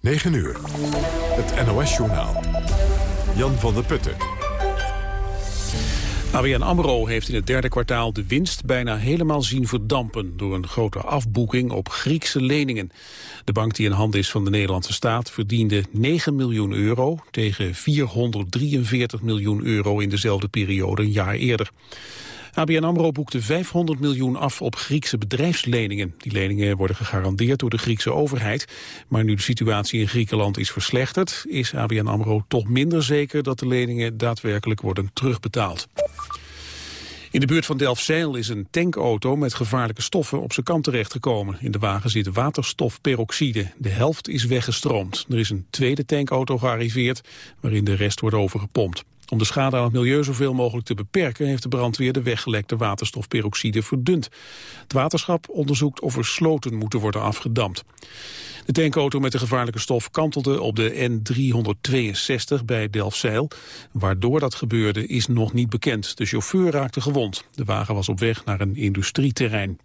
9 uur. Het NOS-journaal. Jan van der Putten. ABN AMRO heeft in het derde kwartaal de winst bijna helemaal zien verdampen... door een grote afboeking op Griekse leningen. De bank die in handen is van de Nederlandse staat verdiende 9 miljoen euro... tegen 443 miljoen euro in dezelfde periode een jaar eerder. ABN AMRO boekte 500 miljoen af op Griekse bedrijfsleningen. Die leningen worden gegarandeerd door de Griekse overheid. Maar nu de situatie in Griekenland is verslechterd... is ABN AMRO toch minder zeker dat de leningen daadwerkelijk worden terugbetaald. In de buurt van Delfzijl is een tankauto met gevaarlijke stoffen op zijn kant terechtgekomen. In de wagen zit waterstofperoxide. De helft is weggestroomd. Er is een tweede tankauto gearriveerd waarin de rest wordt overgepompt. Om de schade aan het milieu zoveel mogelijk te beperken... heeft de brandweer de weggelekte waterstofperoxide verdund. Het waterschap onderzoekt of er sloten moeten worden afgedamd. De tankauto met de gevaarlijke stof kantelde op de N362 bij Delfzijl. Waardoor dat gebeurde is nog niet bekend. De chauffeur raakte gewond. De wagen was op weg naar een industrieterrein.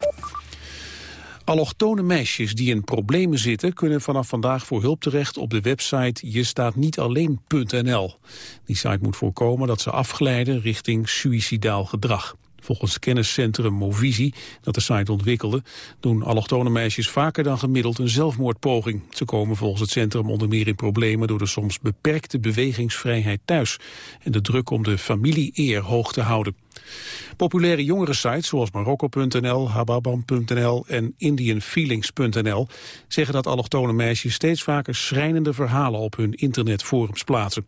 Allochtone meisjes die in problemen zitten... kunnen vanaf vandaag voor hulp terecht op de website jestaatnietalleen.nl. Die site moet voorkomen dat ze afglijden richting suïcidaal gedrag. Volgens kenniscentrum Movisie, dat de site ontwikkelde... doen allochtone meisjes vaker dan gemiddeld een zelfmoordpoging. Ze komen volgens het centrum onder meer in problemen... door de soms beperkte bewegingsvrijheid thuis... en de druk om de familie-eer hoog te houden. Populaire jongerensites zoals Marokko.nl, Hababam.nl en IndianFeelings.nl zeggen dat allochtone meisjes steeds vaker schrijnende verhalen op hun internetforums plaatsen.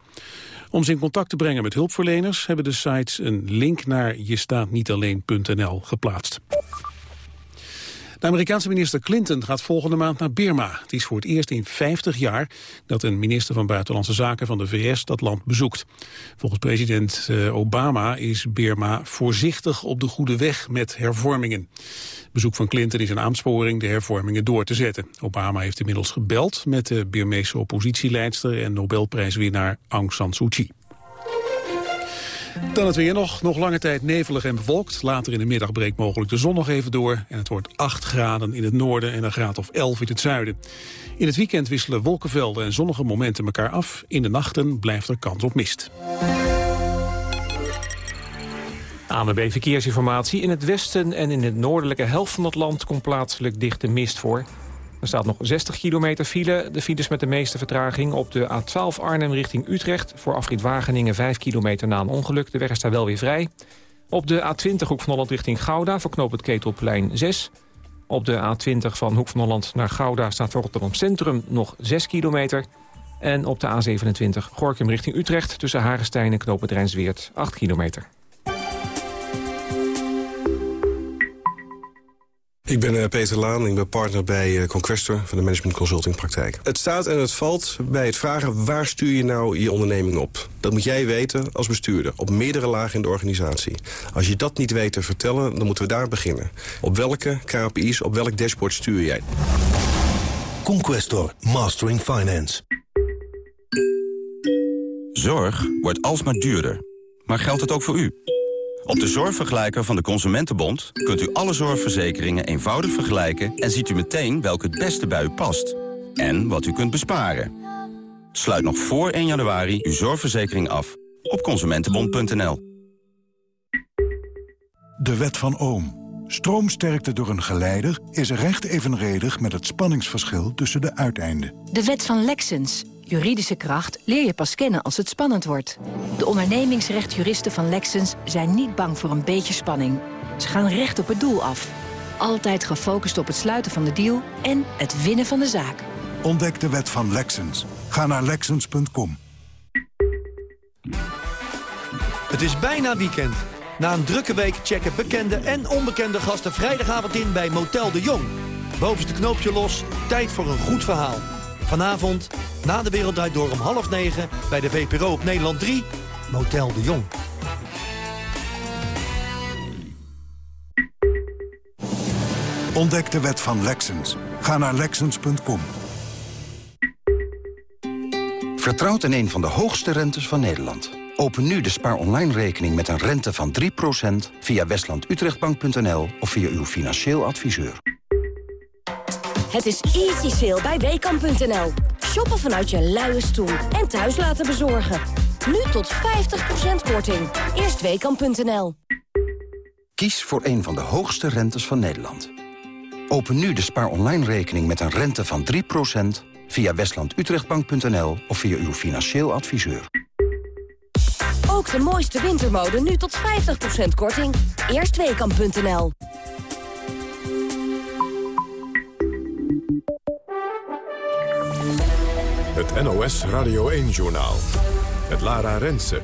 Om ze in contact te brengen met hulpverleners hebben de sites een link naar jestaatnietalleen.nl geplaatst. De Amerikaanse minister Clinton gaat volgende maand naar Birma. Het is voor het eerst in 50 jaar dat een minister van Buitenlandse Zaken van de VS dat land bezoekt. Volgens president eh, Obama is Birma voorzichtig op de goede weg met hervormingen. Bezoek van Clinton is een aansporing de hervormingen door te zetten. Obama heeft inmiddels gebeld met de Birmeese oppositieleidster en Nobelprijswinnaar Aung San Suu Kyi. Dan het weer nog. Nog lange tijd nevelig en bewolkt. Later in de middag breekt mogelijk de zon nog even door. En het wordt 8 graden in het noorden en een graad of 11 in het zuiden. In het weekend wisselen wolkenvelden en zonnige momenten elkaar af. In de nachten blijft er kans op mist. AMB Verkeersinformatie. In het westen en in de noordelijke helft van het land komt plaatselijk dichte mist voor. Er staat nog 60 kilometer file. De files met de meeste vertraging op de A12 Arnhem richting Utrecht. Voor afrit Wageningen 5 kilometer na een ongeluk. De weg is daar wel weer vrij. Op de A20 Hoek van Holland richting Gouda voor knoop het Ketelplein 6. Op de A20 van Hoek van Holland naar Gouda staat voor Rotterdam Centrum nog 6 kilometer. En op de A27 Gorkum richting Utrecht tussen Hagestein en knoop het Rijnsweert 8 kilometer. Ik ben uh, Peter Laan, ik ben partner bij uh, Conquestor van de Management Consulting Praktijk. Het staat en het valt bij het vragen waar stuur je nou je onderneming op. Dat moet jij weten als bestuurder, op meerdere lagen in de organisatie. Als je dat niet weet te vertellen, dan moeten we daar beginnen. Op welke KPI's, op welk dashboard stuur jij? Conquestor, Mastering Finance. Zorg wordt alsmaar duurder. Maar geldt het ook voor u? Op de zorgvergelijker van de Consumentenbond kunt u alle zorgverzekeringen eenvoudig vergelijken... en ziet u meteen welke het beste bij u past. En wat u kunt besparen. Sluit nog voor 1 januari uw zorgverzekering af op consumentenbond.nl. De wet van Ohm. Stroomsterkte door een geleider is recht evenredig met het spanningsverschil tussen de uiteinden. De wet van Lexens. Juridische kracht leer je pas kennen als het spannend wordt. De ondernemingsrechtjuristen van Lexens zijn niet bang voor een beetje spanning. Ze gaan recht op het doel af. Altijd gefocust op het sluiten van de deal en het winnen van de zaak. Ontdek de wet van Lexens. Ga naar Lexens.com. Het is bijna weekend. Na een drukke week checken bekende en onbekende gasten vrijdagavond in bij Motel de Jong. Bovenste knoopje los, tijd voor een goed verhaal. Vanavond, na de Wereld Door om half negen... bij de VPRO op Nederland 3, Motel de Jong. Ontdek de wet van Lexens. Ga naar Lexens.com. Vertrouwt in een van de hoogste rentes van Nederland. Open nu de Spaar Online rekening met een rente van 3% via westlandutrechtbank.nl of via uw financieel adviseur. Het is easy sale bij Weekamp.nl. Shoppen vanuit je luie stoel en thuis laten bezorgen. Nu tot 50% korting. Eerstweekam.nl Kies voor een van de hoogste rentes van Nederland. Open nu de Spaar Online rekening met een rente van 3% via westlandutrechtbank.nl of via uw financieel adviseur. Ook de mooiste wintermode nu tot 50% korting. Eerstweekam.nl Het NOS Radio 1-journaal. Het Lara Rensen.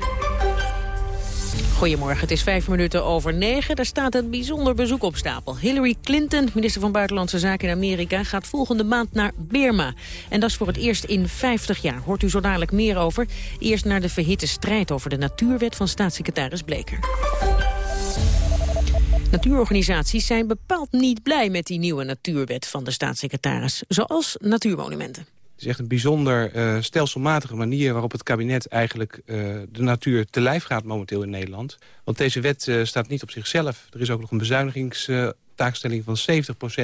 Goedemorgen, het is vijf minuten over negen. Daar staat een bijzonder bezoek op stapel. Hillary Clinton, minister van Buitenlandse Zaken in Amerika... gaat volgende maand naar Burma. En dat is voor het eerst in 50 jaar. Hoort u zo dadelijk meer over. Eerst naar de verhitte strijd over de natuurwet van staatssecretaris Bleker. Natuurorganisaties zijn bepaald niet blij met die nieuwe natuurwet van de staatssecretaris. Zoals natuurmonumenten. Is echt een bijzonder uh, stelselmatige manier waarop het kabinet eigenlijk uh, de natuur te lijf gaat momenteel in Nederland. Want deze wet uh, staat niet op zichzelf. Er is ook nog een bezuinigingstaakstelling van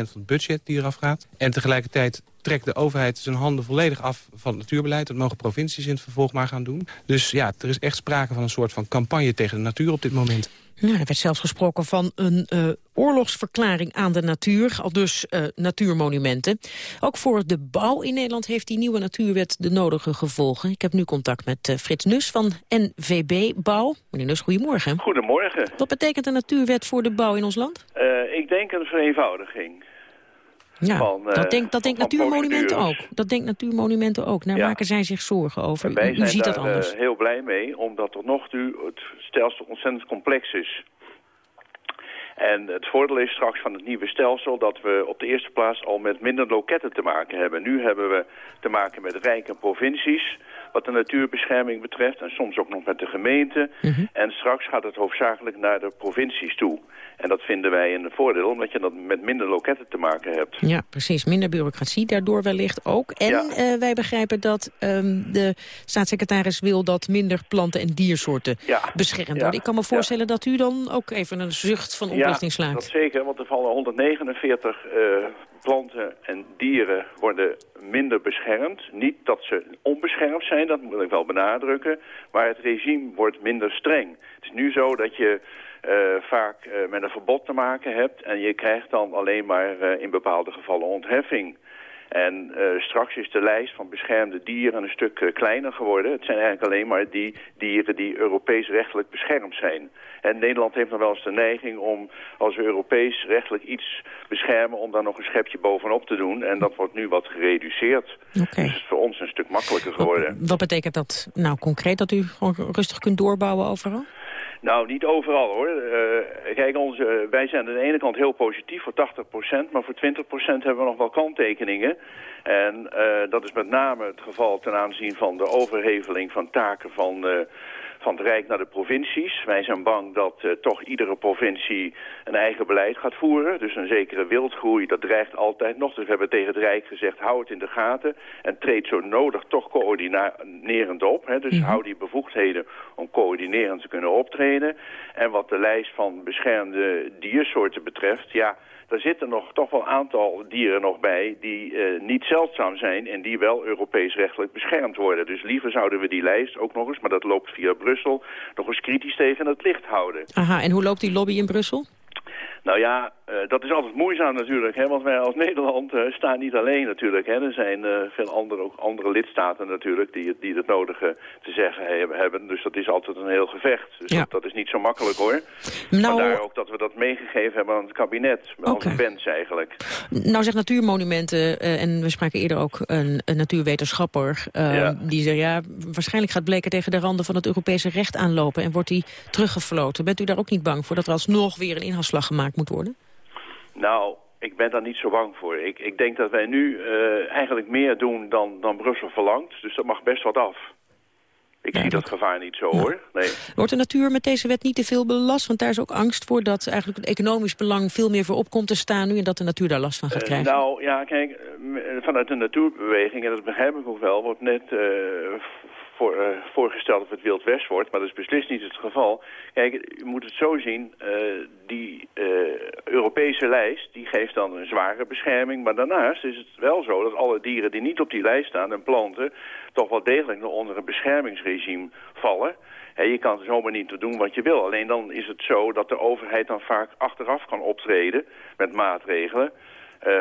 70% van het budget die eraf gaat. En tegelijkertijd trekt de overheid zijn handen volledig af van het natuurbeleid. Dat mogen provincies in het vervolg maar gaan doen. Dus ja, er is echt sprake van een soort van campagne tegen de natuur op dit moment. Nou, er werd zelfs gesproken van een uh, oorlogsverklaring aan de natuur, al dus uh, natuurmonumenten. Ook voor de bouw in Nederland heeft die nieuwe natuurwet de nodige gevolgen. Ik heb nu contact met uh, Frits Nus van NVB Bouw. Meneer Nus, goedemorgen. Goedemorgen. Wat betekent de natuurwet voor de bouw in ons land? ik denk een vereenvoudiging. Ja, van, dat denkt dat denk Natuurmonumenten ook. Dat denkt Natuurmonumenten ook. Daar maken zij zich zorgen over. wij u, ziet daar dat anders. Uh, heel blij mee, omdat tot nog toe het stelsel ontzettend complex is. En het voordeel is straks van het nieuwe stelsel dat we op de eerste plaats al met minder loketten te maken hebben. Nu hebben we te maken met rijke provincies wat de natuurbescherming betreft en soms ook nog met de gemeente. Mhm. Mm -hmm. En straks gaat het hoofdzakelijk naar de provincies toe. En dat vinden wij een voordeel, omdat je dat met minder loketten te maken hebt. Ja, precies. Minder bureaucratie daardoor wellicht ook. En ja. uh, wij begrijpen dat um, de staatssecretaris wil dat minder planten- en diersoorten ja. beschermd worden. Ik kan me voorstellen dat u dan ook even een zucht van oplichting slaakt. Ja, dat zeker, want er vallen 149 uh, planten en dieren worden minder beschermd. Niet dat ze onbeschermd zijn, dat moet ik wel benadrukken. Maar het regime wordt minder streng. Het is nu zo dat je vaak uh, met een verbod te maken hebt... en je krijgt dan alleen maar uh, in bepaalde gevallen ontheffing. En uh, straks is de lijst van beschermde dieren een stuk uh, kleiner geworden. Het zijn eigenlijk alleen maar die dieren die Europees rechtelijk beschermd zijn. En Nederland heeft nog wel eens de neiging om als we Europees rechtelijk iets beschermen... om daar nog een schepje bovenop te doen. En dat wordt nu wat gereduceerd. Okay. Dus het is voor ons een stuk makkelijker geworden. Wat, wat betekent dat nou concreet? Dat u gewoon rustig kunt doorbouwen overal? Nou, niet overal hoor. Uh, kijk, onze, wij zijn aan de ene kant heel positief voor 80%, maar voor 20% hebben we nog wel kanttekeningen. En uh, dat is met name het geval ten aanzien van de overheveling van taken van, van het Rijk naar de provincies. Wij zijn bang dat uh, toch iedere provincie een eigen beleid gaat voeren. Dus een zekere wildgroei, dat dreigt altijd nog. Dus we hebben tegen het Rijk gezegd, hou het in de gaten. En treed zo nodig toch coördinerend op. Hè. Dus mm -hmm. hou die bevoegdheden om coördinerend te kunnen optreden. En wat de lijst van beschermde diersoorten betreft, ja... Daar zitten nog toch wel een aantal dieren nog bij die uh, niet zeldzaam zijn en die wel Europees rechtelijk beschermd worden. Dus liever zouden we die lijst ook nog eens, maar dat loopt via Brussel, nog eens kritisch tegen het licht houden. Aha, en hoe loopt die lobby in Brussel? Nou ja, uh, dat is altijd moeizaam natuurlijk, hè, want wij als Nederland uh, staan niet alleen natuurlijk. Hè. Er zijn uh, veel andere, ook andere lidstaten natuurlijk die, die het nodige te zeggen hebben. Dus dat is altijd een heel gevecht. Dus ja. dat, dat, is niet zo makkelijk hoor. Nou, Vandaar ook dat we dat meegegeven hebben aan het kabinet. Met okay. als wens eigenlijk. Nou zegt natuurmonumenten, en we spraken eerder ook een, een natuurwetenschapper. ja. Die zei ja, waarschijnlijk gaat Bleken tegen de randen van het Europese recht aanlopen. En wordt hij teruggefloten. Bent u daar ook niet bang voor dat er alsnog weer een inhaalslag gemaakt moet worden? Nou, ik ben daar niet zo bang voor. Ik, ik denk dat wij nu uh, eigenlijk meer doen dan, dan Brussel verlangt. Dus dat mag best wat af. Ik zie dat gevaar niet zo, hoor. Nee. Wordt de natuur met deze wet niet te veel belast? Want daar is ook angst voor dat eigenlijk het economisch belang veel meer voor op komt te staan nu... en dat de natuur daar last van gaat krijgen. nou, ja, kijk, vanuit de natuurbeweging, en dat begrijp ik ook wel... wordt net voor, uh, voorgesteld of het Wild West wordt, maar dat is beslist niet het geval. Kijk, u moet het zo zien, uh, die uh, Europese lijst die geeft dan een zware bescherming, maar daarnaast is het wel zo dat alle dieren die niet op die lijst staan en planten toch wel degelijk onder een beschermingsregime vallen. En je kan zomaar niet doen wat je wil. Alleen dan is het zo dat de overheid dan vaak achteraf kan optreden met maatregelen. Uh,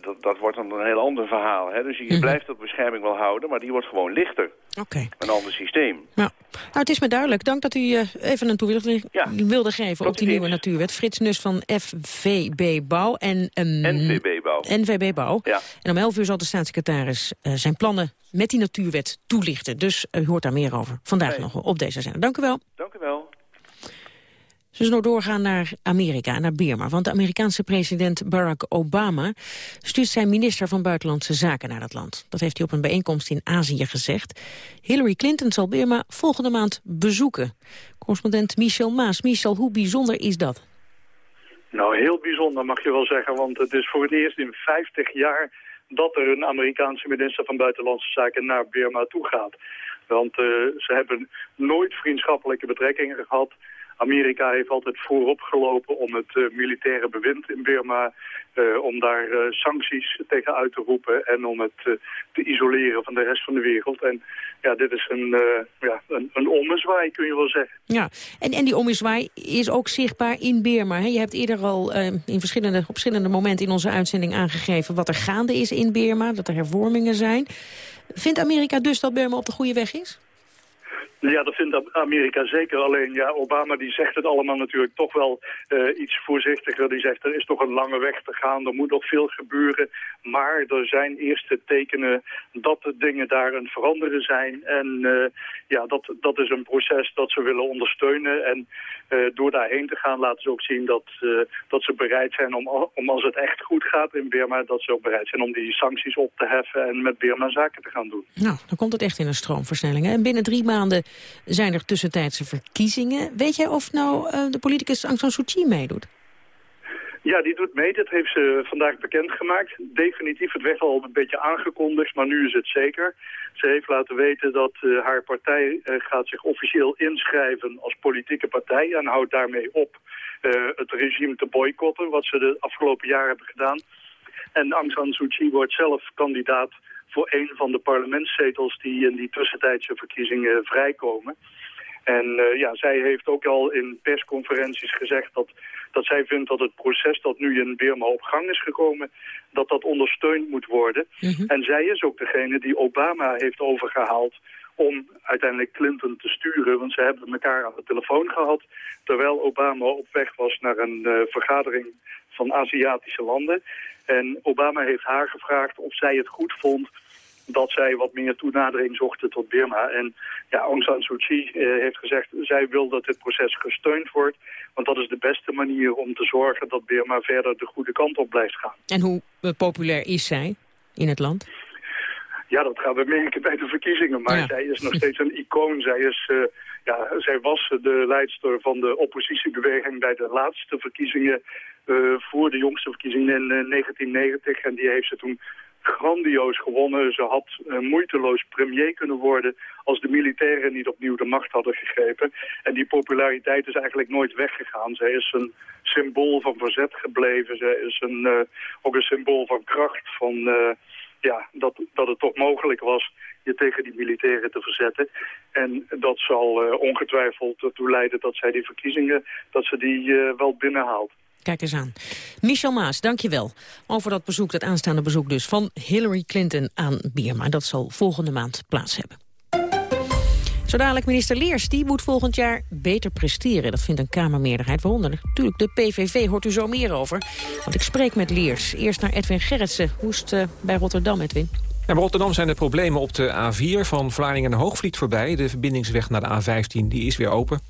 dat, dat wordt dan een heel ander verhaal. Hè? Dus je Mhm. blijft dat bescherming wel houden, maar die wordt gewoon lichter. Oké. Een ander systeem. Ja. Nou, het is me duidelijk. Dank dat u uh, even een toelichting wilde geven op die nieuwe natuurwet. Frits Nus van FVB Bouw. En, um, NVB Bouw. NVB Bouw. Ja. En om 11 uur zal de staatssecretaris uh, zijn plannen met die natuurwet toelichten. Dus u hoort daar meer over vandaag nee. nog op deze zender. Dank u wel. Dank u wel. Ze zullen doorgaan naar Amerika, naar Birma. Want de Amerikaanse president Barack Obama stuurt zijn minister van Buitenlandse Zaken naar dat land. Dat heeft hij op een bijeenkomst in Azië gezegd. Hillary Clinton zal Birma volgende maand bezoeken. Correspondent Michel Maas. Michel, hoe bijzonder is dat? Nou, heel bijzonder mag je wel zeggen, want het is voor het eerst in 50 jaar dat er een Amerikaanse minister van Buitenlandse Zaken naar Birma toe gaat. Want uh, ze hebben nooit vriendschappelijke betrekkingen gehad. Amerika heeft altijd voorop gelopen om het uh, militaire bewind in Burma, uh, om daar uh, sancties tegen uit te roepen en om het te isoleren van de rest van de wereld. En ja, dit is een, ja, een, een ommezwaai, kun je wel zeggen. Ja, en, en die ommezwaai is ook zichtbaar in Burma. Hè? Je hebt eerder al in verschillende, op verschillende momenten in onze uitzending aangegeven wat er gaande is in Burma, dat er hervormingen zijn. Vindt Amerika dus dat Burma op de goede weg is? Ja, dat vindt Amerika zeker. Alleen ja, Obama die zegt het allemaal natuurlijk toch wel uh, iets voorzichtiger. Die zegt er is toch een lange weg te gaan, er moet nog veel gebeuren. Maar er zijn eerste tekenen dat de dingen daar een veranderen zijn. En uh, ja, dat, dat is een proces dat ze willen ondersteunen. En uh, door daarheen te gaan laten ze ook zien dat, dat ze bereid zijn om, om als het echt goed gaat in Burma... dat ze ook bereid zijn om die sancties op te heffen en met Burma zaken te gaan doen. Nou, dan komt het echt in een stroomversnelling. En binnen drie maanden zijn er tussentijdse verkiezingen. Weet jij of nou uh, de politicus Aung San Suu Kyi meedoet? Ja, die doet mee. Dat heeft ze vandaag bekendgemaakt. Definitief, het werd al een beetje aangekondigd, maar nu is het zeker. Ze heeft laten weten dat uh, haar partij uh, gaat zich officieel inschrijven als politieke partij... en houdt daarmee op het regime te boycotten, wat ze de afgelopen jaren hebben gedaan. En Aung San Suu Kyi wordt zelf kandidaat voor een van de parlementszetels die in die tussentijdse verkiezingen vrijkomen. En uh, ja, zij heeft ook al in persconferenties gezegd dat, dat zij vindt dat het proces dat nu in Burma op gang is gekomen, dat dat ondersteund moet worden. Mm -hmm. En zij is ook degene die Obama heeft overgehaald om uiteindelijk Clinton te sturen. Want ze hebben elkaar aan de telefoon gehad, terwijl Obama op weg was naar een uh, vergadering van Aziatische landen. En Obama heeft haar gevraagd of zij het goed vond dat zij wat meer toenadering zochten tot Burma. En ja, Aung San Suu Kyi uh, heeft gezegd, zij wil dat dit proces gesteund wordt. Want dat is de beste manier om te zorgen dat Burma verder de goede kant op blijft gaan. En hoe uh, populair is zij in het land? Ja, dat gaan we merken bij de verkiezingen. Maar ja. zij is nog steeds een icoon. Zij, is, uh, ja, zij was de leidster van de oppositiebeweging bij de laatste verkiezingen... Uh, voor de jongste verkiezingen in uh, 1990. En die heeft ze toen grandioos gewonnen. Ze had uh, moeiteloos premier kunnen worden als de militairen niet opnieuw de macht hadden gegrepen. En die populariteit is eigenlijk nooit weggegaan. Zij is een symbool van verzet gebleven. Zij is een, uh, ook een symbool van kracht, van uh, ja, dat, dat het toch mogelijk was je tegen die militairen te verzetten. En dat zal ongetwijfeld ertoe leiden dat zij die verkiezingen, dat ze die wel binnenhaalt. Kijk eens aan. Michel Maas, dank je wel. Over dat bezoek, dat aanstaande bezoek dus van Hillary Clinton aan Birma. Dat zal volgende maand plaats hebben. Zo dadelijk minister Leers, die moet volgend jaar beter presteren. Dat vindt een Kamermeerderheid, waaronder natuurlijk de PVV, hoort u zo meer over. Want ik spreek met Leers. Eerst naar Edwin Gerritsen. Hoe is het uh, bij Rotterdam, Edwin? Ja, bij Rotterdam zijn er problemen op de A4 van Vlaardingen naar Hoogvliet voorbij. De verbindingsweg naar de A15 die is weer open.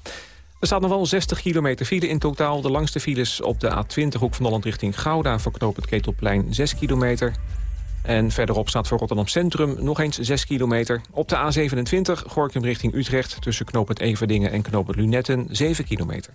Er staat nog wel 60 kilometer file in totaal. De langste files op de A20 hoek van Holland richting Gouda... voor knooppunt Ketelplein 6 kilometer. En verderop staat voor Rotterdam Centrum nog eens 6 kilometer. Op de A27 Gorkum richting Utrecht tussen knooppunt Everdingen en knooppunt Lunetten 7 kilometer.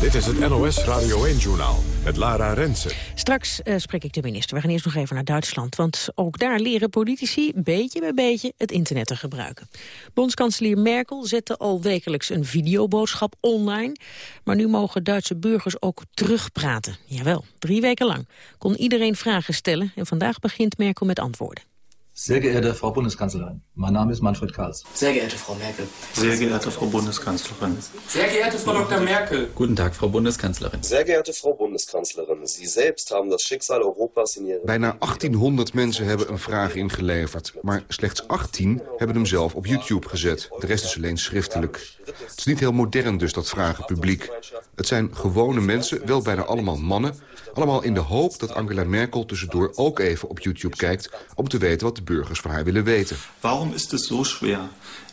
Dit is het NOS Radio 1-journaal met Lara Rensen. Straks uh, spreek ik de minister. We gaan eerst nog even naar Duitsland. Want ook daar leren politici beetje bij beetje het internet te gebruiken. Bondskanselier Merkel zette al wekelijks een videoboodschap online. Maar nu mogen Duitse burgers ook terugpraten. Jawel, drie weken lang kon iedereen vragen stellen. En vandaag begint Merkel met antwoorden. Sehr geehrte Frau Bundeskanzlerin, mein Name ist Manfred Karls. Sehr geehrte Frau Merkel. Sehr geehrte Frau Bundeskanzlerin. Sehr geehrte Frau Dr. Merkel. Guten Tag, Frau Bundeskanzlerin. Sehr geehrte Frau Bundeskanzlerin, Sie selbst haben das Schicksal Europas in Ihren... Bijna 1800 mensen hebben een vraag ingeleverd. Maar slechts 18 hebben hem zelf op YouTube gezet. De rest is alleen schriftelijk. Het is niet heel modern dus, dat vragenpubliek. Het zijn gewone mensen, wel bijna allemaal mannen... allemaal in de hoop dat Angela Merkel tussendoor ook even op YouTube kijkt... om te weten wat de burgers van haar willen weten. Waarom is het zo schwer,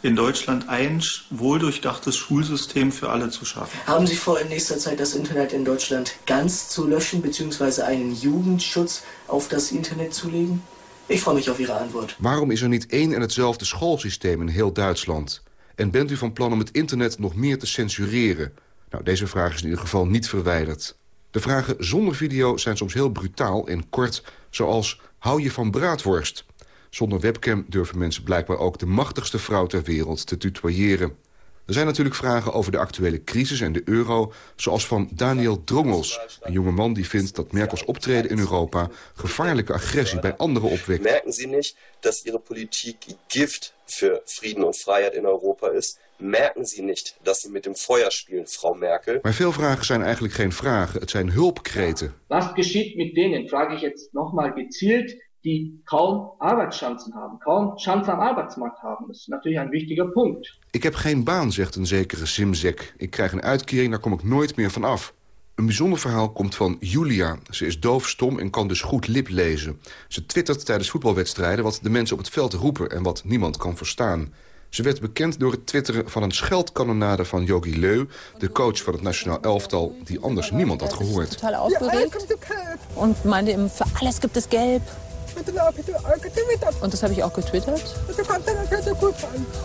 in Deutschland een wohldurchdachtes Schulsystem für alle zu schaffen? Haben Sie vor, in nächster Zeit das Internet in Deutschland ganz zu löschen bzw. einen Jugendschutz auf das Internet zu legen? Ik freue mich auf Ihre Antwort. Waarom is er niet één en hetzelfde schoolsysteem in heel Duitsland? En bent u van plan om het internet nog meer te censureren? Nou, deze vraag is in ieder geval niet verwijderd. De vragen zonder video zijn soms heel brutaal en kort, zoals... hou je van braadworst? Zonder webcam durven mensen blijkbaar ook de machtigste vrouw ter wereld te tutoyeren. Er zijn natuurlijk vragen over de actuele crisis en de euro... zoals van Daniel Drongels, een jonge man die vindt dat Merkels optreden in Europa... gevaarlijke agressie bij anderen opwekt. Merken Sie niet dat Ihre politiek gift voor Frieden en vrijheid in Europa is? Merken Sie niet dat Sie met dem Feuer spelen, Frau Merkel? Maar veel vragen zijn eigenlijk geen vragen, het zijn hulpkreten. Wat geschieht met denen, vraag ik jetzt nogmaals gezielt die kaum Arbeitschancen haben, kaum Chancen am Arbeitsmarkt haben. Das ist natürlich ein wichtiger Punkt. Ik heb geen baan, zegt een zekere Simzek. Ik krijg een uitkering, daar kom ik nooit meer van af. Een bijzonder verhaal komt van Julia. Ze is doofstom en kan dus goed lip lezen. Ze twittert tijdens voetbalwedstrijden wat de mensen op het veld roepen... en wat niemand kan verstaan. Ze werd bekend door het twitteren van een scheldkanonade van Yogi Leu... de coach van het nationaal elftal, die anders niemand had gehoord. Total aufgeregt und meinte, voor alles gibt es gelb. Und das habe ich auch getwittert.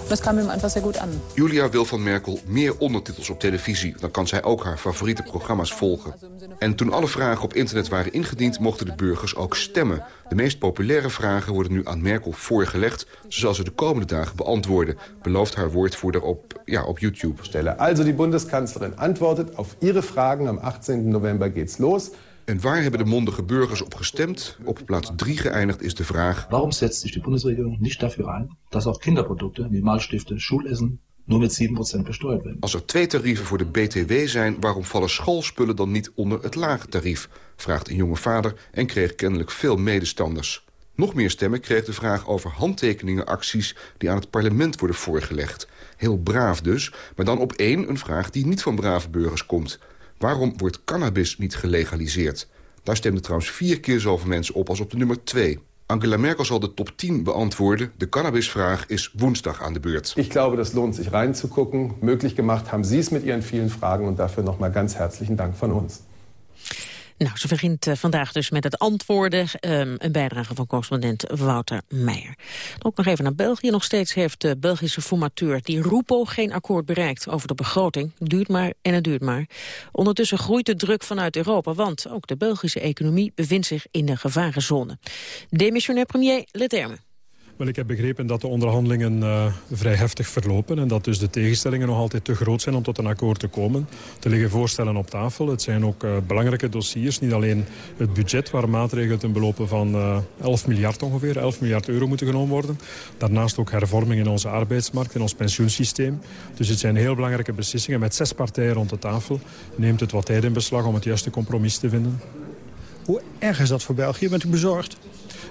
Das kam ihm einfach sehr gut an. Julia wil van Merkel meer ondertitels op televisie. Dan kan zij ook haar favoriete programma's volgen. En toen alle vragen op internet waren ingediend... mochten de burgers ook stemmen. De meest populaire vragen worden nu aan Merkel voorgelegd. Ze zal ze de komende dagen beantwoorden. Belooft haar woordvoerder op, ja, op YouTube. Stellen. Also die Bundeskanzlerin antwortet auf ihre Fragen. Am 18. November geht's los. En waar hebben de mondige burgers op gestemd? Op plaats 3 geëindigd is de vraag... Waarom zet zich de Bundesregierung niet dafür ein, dat ook kinderproducten wie Malstiften, Schulessen nur met 7% besteuert werden? Als er twee tarieven voor de BTW zijn... waarom vallen schoolspullen dan niet onder het lage tarief? Vraagt een jonge vader en kreeg kennelijk veel medestanders. Nog meer stemmen kreeg de vraag over handtekeningenacties... die aan het parlement worden voorgelegd. Heel braaf dus, maar dan op één een vraag die niet van brave burgers komt... Waarom wordt cannabis niet gelegaliseerd? Daar stemden trouwens vier keer zoveel mensen op als op de nummer 2. Angela Merkel zal de top 10 beantwoorden. De cannabisvraag is woensdag aan de beurt. Ik glaube, das lohnt sich reinzugucken. Möglich gemacht haben Sie es mit Ihren vielen Fragen und dafür nochmal ganz herzlichen Dank von uns. Nou, ze begint uh, vandaag dus met het antwoorden. Um, een bijdrage van correspondent Wouter Meijer. Ook nog even naar België. Nog steeds heeft de Belgische formateur die Rupo geen akkoord bereikt over de begroting. Duurt maar en het duurt maar. Ondertussen groeit de druk vanuit Europa, want ook de Belgische economie bevindt zich in de gevarenzone. Demissionair premier Leterme. Wel, ik heb begrepen dat de onderhandelingen uh, vrij heftig verlopen... en dat dus de tegenstellingen nog altijd te groot zijn om tot een akkoord te komen. Er liggen voorstellen op tafel. Het zijn ook uh, belangrijke dossiers. Niet alleen het budget, waar maatregelen ten belopen van uh, 11 miljard ongeveer... 11 miljard euro moeten genomen worden. Daarnaast ook hervormingen in onze arbeidsmarkt, in ons pensioensysteem. Dus het zijn heel belangrijke beslissingen. Met zes partijen rond de tafel neemt het wat tijd in beslag om het juiste compromis te vinden. Hoe erg is dat voor België? Bent u bezorgd?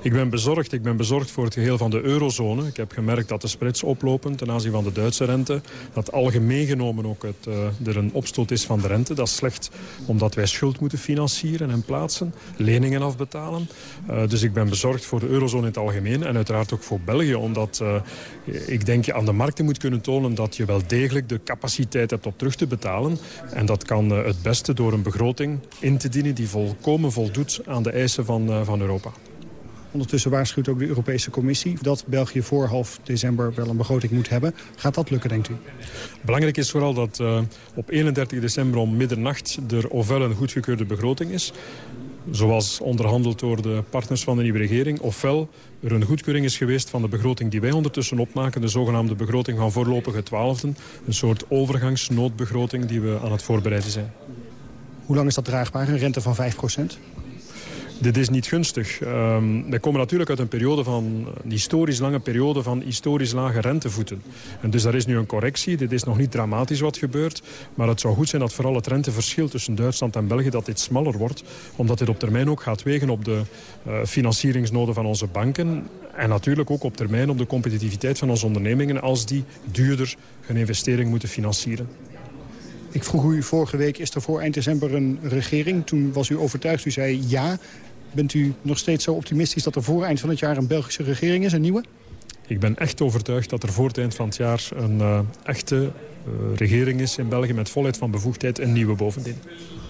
Ik ben bezorgd. Ik ben bezorgd voor het geheel van de eurozone. Ik heb gemerkt dat de spreads oplopen ten aanzien van de Duitse rente. Dat algemeen genomen ook het, uh, er een opstoot is van de rente. Dat is slecht omdat wij schuld moeten financieren en plaatsen. Leningen afbetalen. Uh, dus ik ben bezorgd voor de eurozone in het algemeen. En uiteraard ook voor België. Omdat uh, ik denk je aan de markten moet kunnen tonen dat je wel degelijk de capaciteit hebt om terug te betalen. En dat kan het beste door een begroting in te dienen die volkomen voldoet aan de eisen van, van Europa. Ondertussen waarschuwt ook de Europese Commissie dat België voor half december wel een begroting moet hebben. Gaat dat lukken, denkt u? Belangrijk is vooral dat uh, op 31 december om middernacht er ofwel een goedgekeurde begroting is zoals onderhandeld door de partners van de nieuwe regering... ofwel er een goedkeuring is geweest van de begroting die wij ondertussen opmaken... de zogenaamde begroting van voorlopige twaalfden. Een soort overgangsnoodbegroting die we aan het voorbereiden zijn. Hoe lang is dat draagbaar, een rente van 5 procent? Dit is niet gunstig. Um, wij komen natuurlijk uit een periode van een historisch lange periode van historisch lage rentevoeten. En dus daar is nu een correctie. Dit is nog niet dramatisch wat gebeurt. Maar het zou goed zijn dat vooral het renteverschil tussen Duitsland en België dat dit smaller wordt. Omdat dit op termijn ook gaat wegen op de uh, financieringsnoden van onze banken. En natuurlijk ook op termijn op de competitiviteit van onze ondernemingen als die duurder hun investering moeten financieren. Ik vroeg u vorige week, is er voor eind december een regering? Toen was u overtuigd, u zei ja. Bent u nog steeds zo optimistisch dat er voor eind van het jaar een Belgische regering is, een nieuwe? Ik ben echt overtuigd dat er voor het eind van het jaar een uh, echte uh, regering is in België... met volheid van bevoegdheid en nieuwe bovendien.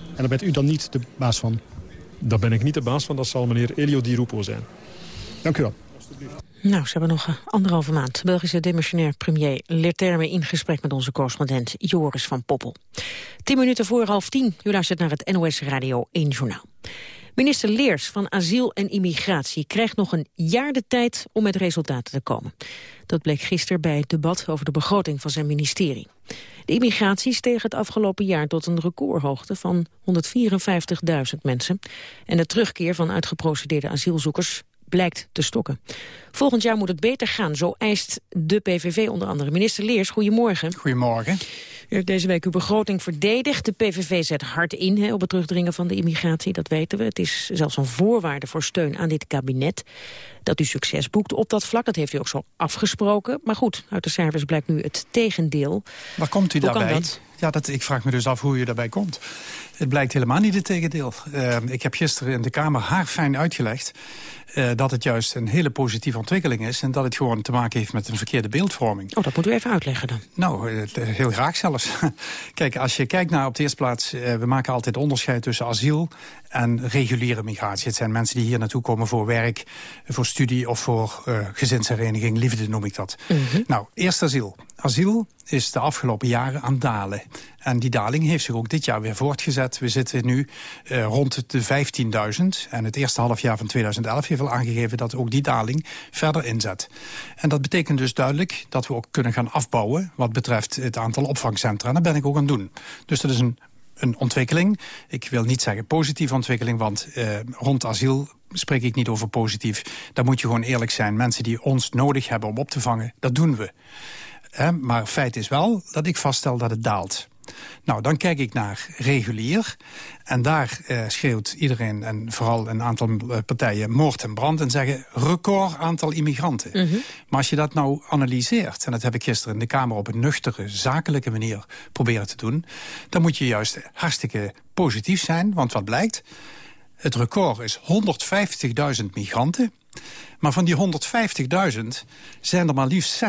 En daar bent u dan niet de baas van? Daar ben ik niet de baas van, dat zal meneer Elio Di Rupo zijn. Dank u wel. Nou, ze hebben nog uh, anderhalve maand. Belgische demissionair premier Leterme in gesprek met onze correspondent Joris van Poppel. Tien minuten voor half tien, u luistert naar het NOS Radio 1 Journaal. Minister Leers van Asiel en Immigratie krijgt nog een jaar de tijd om met resultaten te komen. Dat bleek gisteren bij het debat over de begroting van zijn ministerie. De immigratie steeg het afgelopen jaar tot een recordhoogte van 154.000 mensen. En de terugkeer van uitgeprocedeerde asielzoekers blijkt te stokken. Volgend jaar moet het beter gaan, zo eist de PVV onder andere. Minister Leers, goedemorgen. Goedemorgen. U heeft deze week uw begroting verdedigd. De PVV zet hard in op het terugdringen van de immigratie, dat weten we. Het is zelfs een voorwaarde voor steun aan dit kabinet. Dat u succes boekt op dat vlak, dat heeft u ook zo afgesproken. Maar goed, uit de cijfers blijkt nu het tegendeel. Waar komt u Hoe daarbij? Dat? Ja, dat, ik vraag me dus af hoe u daarbij komt. Het blijkt helemaal niet het tegendeel. Uh, ik heb gisteren in de Kamer haarfijn uitgelegd... Uh, dat het juist een hele positieve ontwikkeling is... en dat het gewoon te maken heeft met een verkeerde beeldvorming. Oh, dat moet u even uitleggen dan. Nou, uh, heel graag zelfs. Kijk, als je kijkt naar op de eerste plaats... Uh, we maken altijd onderscheid tussen asiel en reguliere migratie. Het zijn mensen die hier naartoe komen voor werk, voor studie... of voor gezinshereniging, liefde noem ik dat. -hmm. Nou, eerst asiel. Asiel is de afgelopen jaren aan dalen. En die daling heeft zich ook dit jaar weer voortgezet. We zitten nu rond de 15.000. En het eerste halfjaar van 2011 heeft aangegeven dat ook die daling verder inzet. En dat betekent dus duidelijk dat we ook kunnen gaan afbouwen... wat betreft het aantal opvangcentra. En dat ben ik ook aan het doen. Dus dat is een, een ontwikkeling. Ik wil niet zeggen positieve ontwikkeling, want uh, rond asiel spreek ik niet over positief. Daar moet je gewoon eerlijk zijn. Mensen die ons nodig hebben om op te vangen, dat doen we. Maar feit is wel dat ik vaststel dat het daalt. Nou, dan kijk ik naar regulier. En daar uh, schreeuwt iedereen, en vooral een aantal uh, partijen, moord en brand... en zeggen record aantal immigranten. Mm -hmm. Maar als je dat nou analyseert... en dat heb ik gisteren in de Kamer op een nuchtere, zakelijke manier proberen te doen... dan moet je juist hartstikke positief zijn, want wat blijkt... het record is 150.000 migranten... Maar van die 150.000 zijn er maar liefst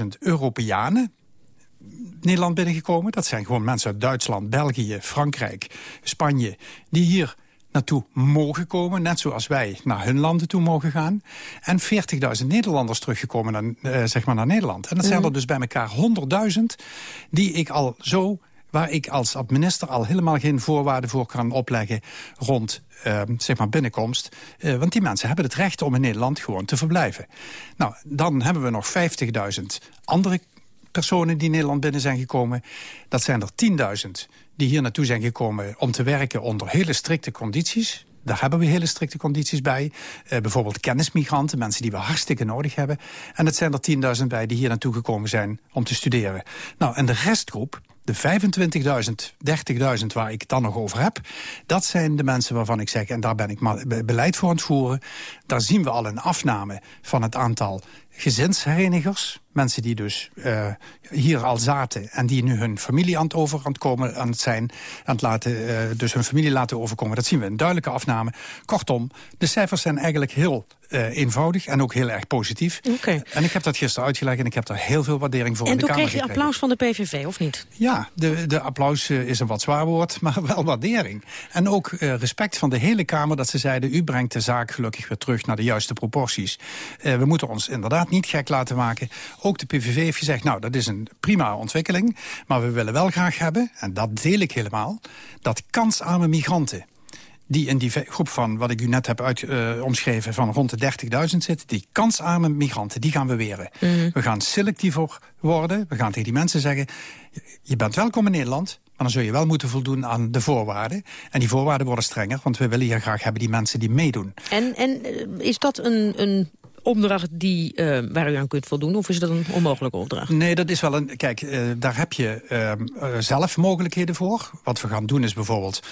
60.000 Europeanen Nederland binnengekomen. Dat zijn gewoon mensen uit Duitsland, België, Frankrijk, Spanje... die hier naartoe mogen komen, net zoals wij naar hun landen toe mogen gaan. En 40.000 Nederlanders teruggekomen naar, uh, zeg maar naar Nederland. En dat zijn er dus bij elkaar 100.000 die ik al zo waar ik als minister al helemaal geen voorwaarden voor kan opleggen rond uh, zeg maar binnenkomst. Uh, want die mensen hebben het recht om in Nederland gewoon te verblijven. Nou, dan hebben we nog 50.000 andere personen die Nederland binnen zijn gekomen. Dat zijn er 10.000 die hier naartoe zijn gekomen om te werken onder hele strikte condities. Daar hebben we hele strikte condities bij. Uh, bijvoorbeeld kennismigranten, mensen die we hartstikke nodig hebben. En het zijn er 10.000 bij die hier naartoe gekomen zijn om te studeren. Nou, en de restgroep, de 25.000, 30.000 waar ik het dan nog over heb... dat zijn de mensen waarvan ik zeg, en daar ben ik beleid voor aan het voeren... daar zien we al een afname van het aantal gezinsherenigers. Mensen die dus uh, hier al zaten en die nu hun familie aan het over aan het komen aan het zijn. Aan het laten, uh, dus hun familie laten overkomen. Dat zien we een duidelijke afname. Kortom, de cijfers zijn eigenlijk heel uh, eenvoudig en ook heel erg positief. Okay. En ik heb dat gisteren uitgelegd en ik heb daar heel veel waardering voor en in de Kamer En toen kreeg je applaus van de PVV, of niet? Ja, de, de applaus uh, is een wat zwaar woord, maar wel waardering. En ook uh, respect van de hele Kamer dat ze zeiden... u brengt de zaak gelukkig weer terug naar de juiste proporties. we moeten ons inderdaad niet gek laten maken. Ook de PVV heeft gezegd, nou, dat is een prima ontwikkeling... maar we willen wel graag hebben, en dat deel ik helemaal... dat kansarme migranten die in die groep van, wat ik u net heb uit, uh, omschreven... van rond de 30.000 zit, die kansarme migranten, die gaan we weren. Mm. We gaan selectiever worden. We gaan tegen die mensen zeggen, je bent welkom in Nederland... maar dan zul je wel moeten voldoen aan de voorwaarden. En die voorwaarden worden strenger, want we willen hier graag hebben die mensen die meedoen. En, en is dat een, een opdracht die, uh, waar u aan kunt voldoen? Of is dat een onmogelijke opdracht? Nee, dat is wel een... Kijk, uh, daar heb je uh, zelf mogelijkheden voor. Wat we gaan doen is bijvoorbeeld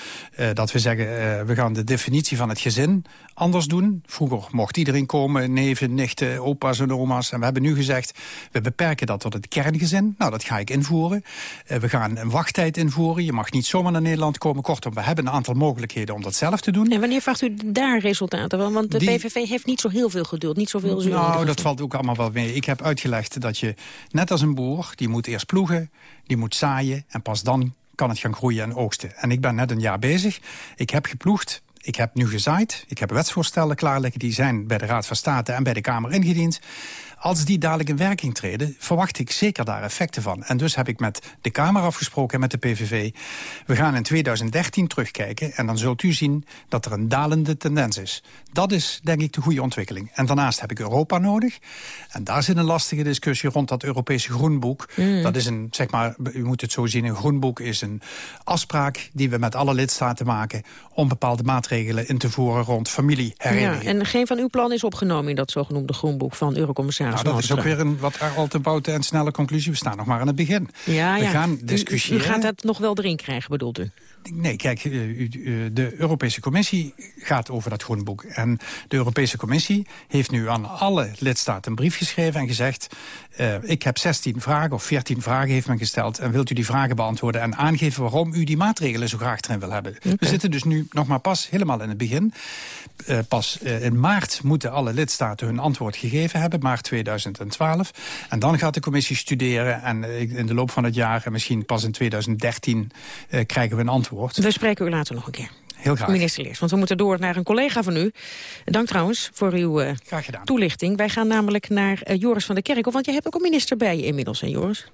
dat we zeggen... we gaan de definitie van het gezin anders doen. Vroeger mocht iedereen komen, neven, nichten, opa's en oma's. En we hebben nu gezegd, we beperken dat tot het kerngezin. Nou, dat ga ik invoeren. we gaan een wachttijd invoeren. Je mag niet zomaar naar Nederland komen. Kortom, we hebben een aantal mogelijkheden om dat zelf te doen. En wanneer vraagt u daar resultaten van? Want de Die... PVV heeft niet zo heel veel geduld, niet zoveel Nou, dat valt ook allemaal wel mee. Ik heb uitgelegd dat je, net als een boer, die moet eerst ploegen, die moet zaaien en pas dan kan het gaan groeien en oogsten. En ik ben net een jaar bezig. Ik heb geploegd, ik heb nu gezaaid, ik heb wetsvoorstellen klaar liggen... die zijn bij de Raad van State en bij de Kamer ingediend. Als die dadelijk in werking treden, verwacht ik zeker daar effecten van. En dus heb ik met de Kamer afgesproken en met de PVV... we gaan in 2013 terugkijken en dan zult u zien dat er een dalende tendens is. Dat is denk ik de goede ontwikkeling. En daarnaast heb ik Europa nodig. En daar zit een lastige discussie rond dat Europese groenboek. Mm. Dat is een, zeg maar, u moet het zo zien, een groenboek is een afspraak... die we met alle lidstaten maken om bepaalde maatregelen in te voeren rond familiehereniging. Ja, en geen van uw plan is opgenomen in dat zogenoemde groenboek van Eurocommissaris nou, dat is ook weer een wat al te boute en snelle conclusie. We staan nog maar aan het begin. Ja, we ja. gaan U, discussiëren. u gaat dat nog wel erin krijgen, bedoelt u? Nee, kijk, de Europese Commissie gaat over dat groenboek. En de Europese Commissie heeft nu aan alle lidstaten een brief geschreven en gezegd... Uh, ik heb 16 vragen of 14 vragen heeft men gesteld... en wilt u die vragen beantwoorden en aangeven waarom u die maatregelen zo graag erin wil hebben. Okay. We zitten dus nu nog maar pas helemaal in het begin. Uh, pas uh, in maart moeten alle lidstaten hun antwoord gegeven hebben, maart 2012. En dan gaat de commissie studeren en in de loop van het jaar... en misschien pas in 2013 krijgen we een antwoord. We spreken u later nog een keer. Heel graag. Minister Leers, want we moeten door naar een collega van u. Dank trouwens voor uw uh, toelichting. Wij gaan namelijk naar uh, Joris van der Kerkhof, want je hebt ook een minister bij je inmiddels, hè Joris?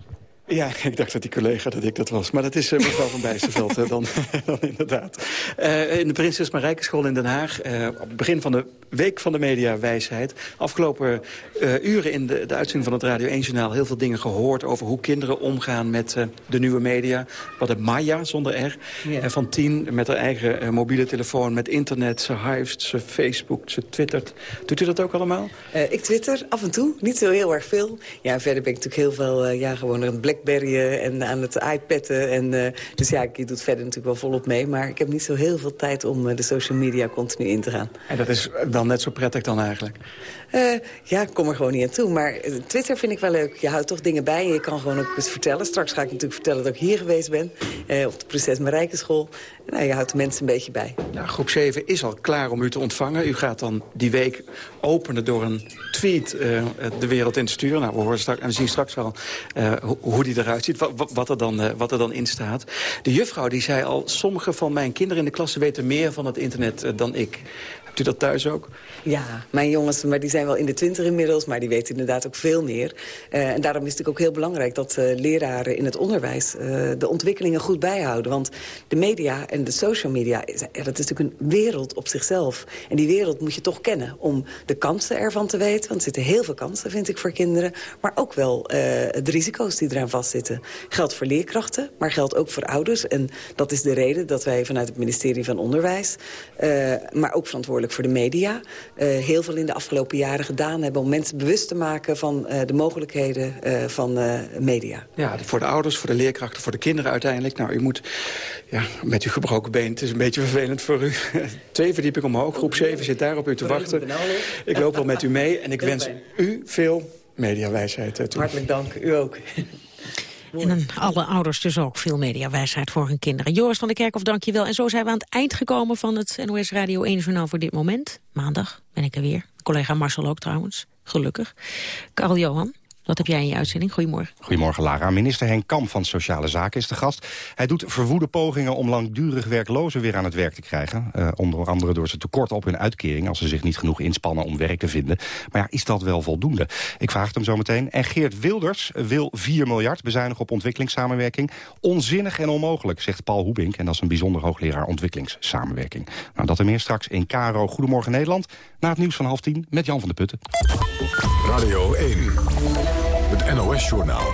Ja, ik dacht dat die collega dat ik dat was. Maar dat is uh, mevrouw van Bijsterveld uh, dan, dan inderdaad. Uh, in de Prinses Marijke School in Den Haag. op het begin van de Week van de Mediawijsheid. Afgelopen uren in de, de uitzending van het Radio 1-journaal... heel veel dingen gehoord over hoe kinderen omgaan met de nieuwe media. Wat de Maya, zonder R. Ja. van tien, met haar eigen mobiele telefoon, met internet. Ze hivest, ze facebookt, ze twittert. Doet u dat ook allemaal? ik twitter af en toe, niet zo heel erg veel. Ja, verder ben ik natuurlijk heel veel, ja, gewoon een black Blackberryen en aan het iPadden. En, uh, dus ja, ik doe verder natuurlijk wel volop mee. Maar ik heb niet zo heel veel tijd om uh, de social media continu in te gaan. En dat is wel net zo prettig dan eigenlijk? Uh, ja, ik kom er gewoon niet aan toe. Maar Twitter vind ik wel leuk. Je houdt toch dingen bij en je kan gewoon ook eens vertellen. Straks ga ik natuurlijk vertellen dat ik hier geweest ben. op de Prinses Marijke School. Nou, je houdt de mensen een beetje bij. Nou, groep 7 is al klaar om u te ontvangen. U gaat dan die week openen door een tweet de wereld in te sturen. Nou, we, horen straks, en we zien straks wel hoe die eruit ziet, wat, er dan, wat er dan in staat. De juffrouw die zei al, sommige van mijn kinderen in de klas weten meer van het internet dan ik. Hebt u dat thuis ook? Ja, mijn jongens, maar die zijn wel in de twintig inmiddels... maar die weten inderdaad ook veel meer. Uh, en daarom is het ook heel belangrijk dat uh, leraren in het onderwijs... Uh, de ontwikkelingen goed bijhouden. Want de media en de social media, dat is natuurlijk een wereld op zichzelf. En die wereld moet je toch kennen om de kansen ervan te weten. Want er zitten heel veel kansen, vind ik, voor kinderen. Maar ook wel de risico's die eraan vastzitten. Geldt voor leerkrachten, maar geldt ook voor ouders. En dat is de reden dat wij vanuit het ministerie van Onderwijs... maar ook verantwoordelijk voor de media. Uh, heel veel in de afgelopen jaren gedaan hebben... om mensen bewust te maken van uh, de mogelijkheden uh, van media. Ja, voor de ouders, voor de leerkrachten, voor de kinderen uiteindelijk. Nou, u moet ja, met uw gebroken been, het is een beetje vervelend voor u. Twee verdieping omhoog, groep 7 zit daar op u te wachten. Ik loop wel met u mee en ik wens u veel mediawijsheid. Uh, Hartelijk dank, u ook. En alle ouders dus ook veel mediawijsheid voor hun kinderen. Joris van der Kerkhof, dank je wel. En zo zijn we aan het eind gekomen van het NOS Radio 1 Journaal voor dit moment. Maandag ben ik er weer. Collega Marcel ook trouwens, gelukkig. Karel Johan, wat heb jij in je uitzending? Goedemorgen. Goedemorgen, Lara. Minister Henk Kamp van Sociale Zaken is de gast. Hij doet verwoede pogingen om langdurig werklozen weer aan het werk te krijgen. Uh, onder andere door ze tekort op hun uitkering... als ze zich niet genoeg inspannen om werk te vinden. Maar ja, is dat wel voldoende? Ik vraag het hem zo meteen. En Geert Wilders wil 4 miljard bezuinigen op ontwikkelingssamenwerking. Onzinnig en onmogelijk, zegt Paul Hoebink. En dat is een bijzonder hoogleraar ontwikkelingssamenwerking. Nou, dat en meer straks in Caro Goedemorgen Nederland. Na het nieuws van half tien met Jan van de Putten. Radio 1. NOS-journaal.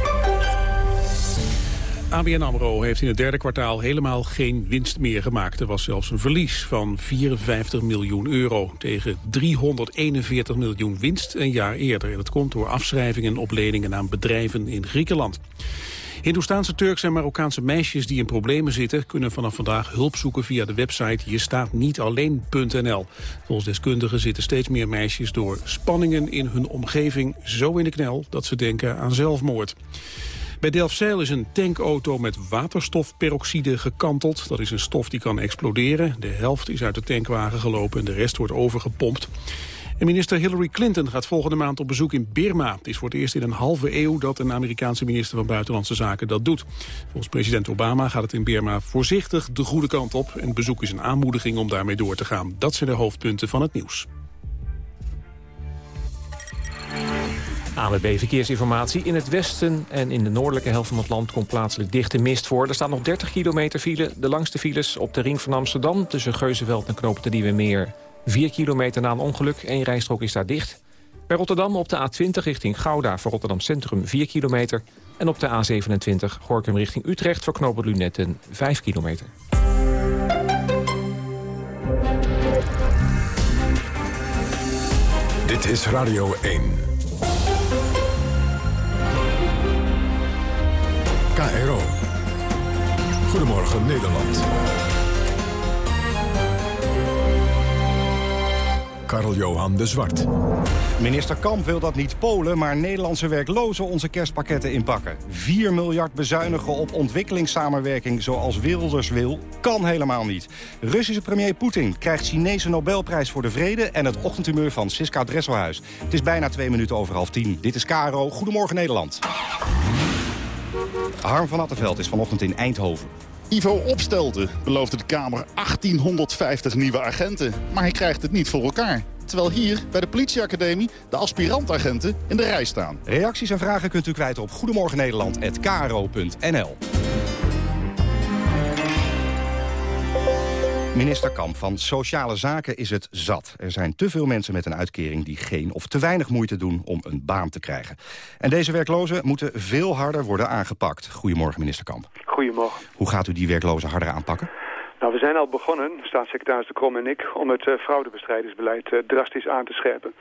ABN AMRO heeft in het derde kwartaal helemaal geen winst meer gemaakt. Er was zelfs een verlies van 54 miljoen euro... tegen 341 miljoen winst een jaar eerder. En dat komt door afschrijvingen en opleningen aan bedrijven in Griekenland. Hindoestaanse, Turkse en Marokkaanse meisjes die in problemen zitten... kunnen vanaf vandaag hulp zoeken via de website jestaatnietalleen.nl. Volgens deskundigen zitten steeds meer meisjes door spanningen in hun omgeving zo in de knel... dat ze denken aan zelfmoord. Bij Delfzijl is een tankauto met waterstofperoxide gekanteld. Dat is een stof die kan exploderen. De helft is uit de tankwagen gelopen en de rest wordt overgepompt. En minister Hillary Clinton gaat volgende maand op bezoek in Birma. Het is voor het eerst in een halve eeuw dat een Amerikaanse minister van Buitenlandse Zaken dat doet. Volgens president Obama gaat het in Birma voorzichtig de goede kant op. En het bezoek is een aanmoediging om daarmee door te gaan. Dat zijn de hoofdpunten van het nieuws. ANWB Verkeersinformatie. In het westen en in de noordelijke helft van het land komt plaatselijk dichte mist voor. Er staan nog 30 kilometer file. De langste files op de ring van Amsterdam... tussen Geuzenveld en Knoop de Nieuwe Meer 4 kilometer na een ongeluk, één rijstrook is daar dicht. Bij Rotterdam op de A20 richting Gouda voor Rotterdam Centrum 4 kilometer. En op de A27 Gorkum richting Utrecht voor knooppunt Lunetten 5 kilometer. Dit is Radio 1. KRO. Goedemorgen Nederland. Karl-Johan de Zwart. Minister Kamp wil dat niet Polen, maar Nederlandse werklozen onze kerstpakketten inpakken. 4 miljard bezuinigen op ontwikkelingssamenwerking zoals Wilders wil, kan helemaal niet. Russische premier Poetin krijgt Chinese Nobelprijs voor de vrede... en het ochtendhumeur van Siska Dresselhuis. Het is bijna twee minuten over half tien. Dit is Caro. Goedemorgen Nederland. Harm van Attenveld is vanochtend in Eindhoven. Ivo Opstelten beloofde de Kamer 1850 nieuwe agenten. Maar hij krijgt het niet voor elkaar. Terwijl hier bij de politieacademie de aspirantagenten in de rij staan. Reacties en vragen kunt u kwijt op goedemorgennederland.kro.nl. Minister Kamp van Sociale Zaken is het zat. Er zijn te veel mensen met een uitkering die geen of te weinig moeite doen om een baan te krijgen. En deze werklozen moeten veel harder worden aangepakt. Goedemorgen, minister Kamp. Goedemorgen. Hoe gaat u die werklozen harder aanpakken? Nou, we zijn al begonnen, staatssecretaris De Krom en ik, om het uh, fraudebestrijdingsbeleid uh, drastisch aan te scherpen.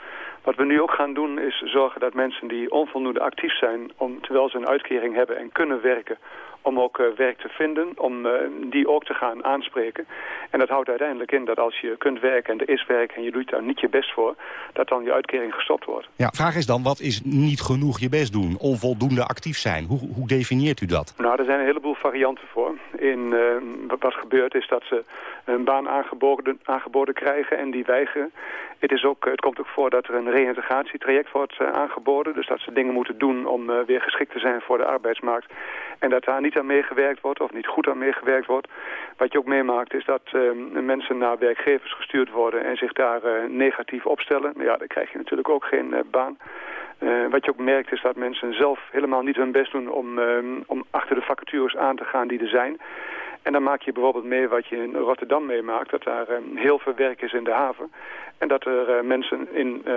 Wat we nu ook gaan doen is zorgen dat mensen die onvoldoende actief zijn, om, terwijl ze een uitkering hebben en kunnen werken, om ook uh, werk te vinden, om uh, die ook te gaan aanspreken. En dat houdt uiteindelijk in dat als je kunt werken en er is werk en je doet daar niet je best voor, dat dan je uitkering gestopt wordt. Ja, vraag is dan, wat is niet genoeg je best doen? Onvoldoende actief zijn? Hoe, hoe definieert u dat? Nou, er zijn een heleboel varianten voor. In, uh, wat gebeurt is dat ze een baan aangeboden, aangeboden krijgen en die weigeren. Het, is ook, het komt ook voor dat er een reïntegratietraject wordt aangeboden. Dus dat ze dingen moeten doen om weer geschikt te zijn voor de arbeidsmarkt. En dat daar niet aan meegewerkt wordt of niet goed aan meegewerkt wordt. Wat je ook meemaakt is dat uh, mensen naar werkgevers gestuurd worden en zich daar uh, negatief opstellen. Ja, dan krijg je natuurlijk ook geen uh, baan. wat je ook merkt is dat mensen zelf helemaal niet hun best doen om, ehm, om achter de vacatures aan te gaan die er zijn. En dan maak je bijvoorbeeld mee wat je in Rotterdam meemaakt, dat daar um, heel veel werk is in de haven. En dat er uh, mensen in uh,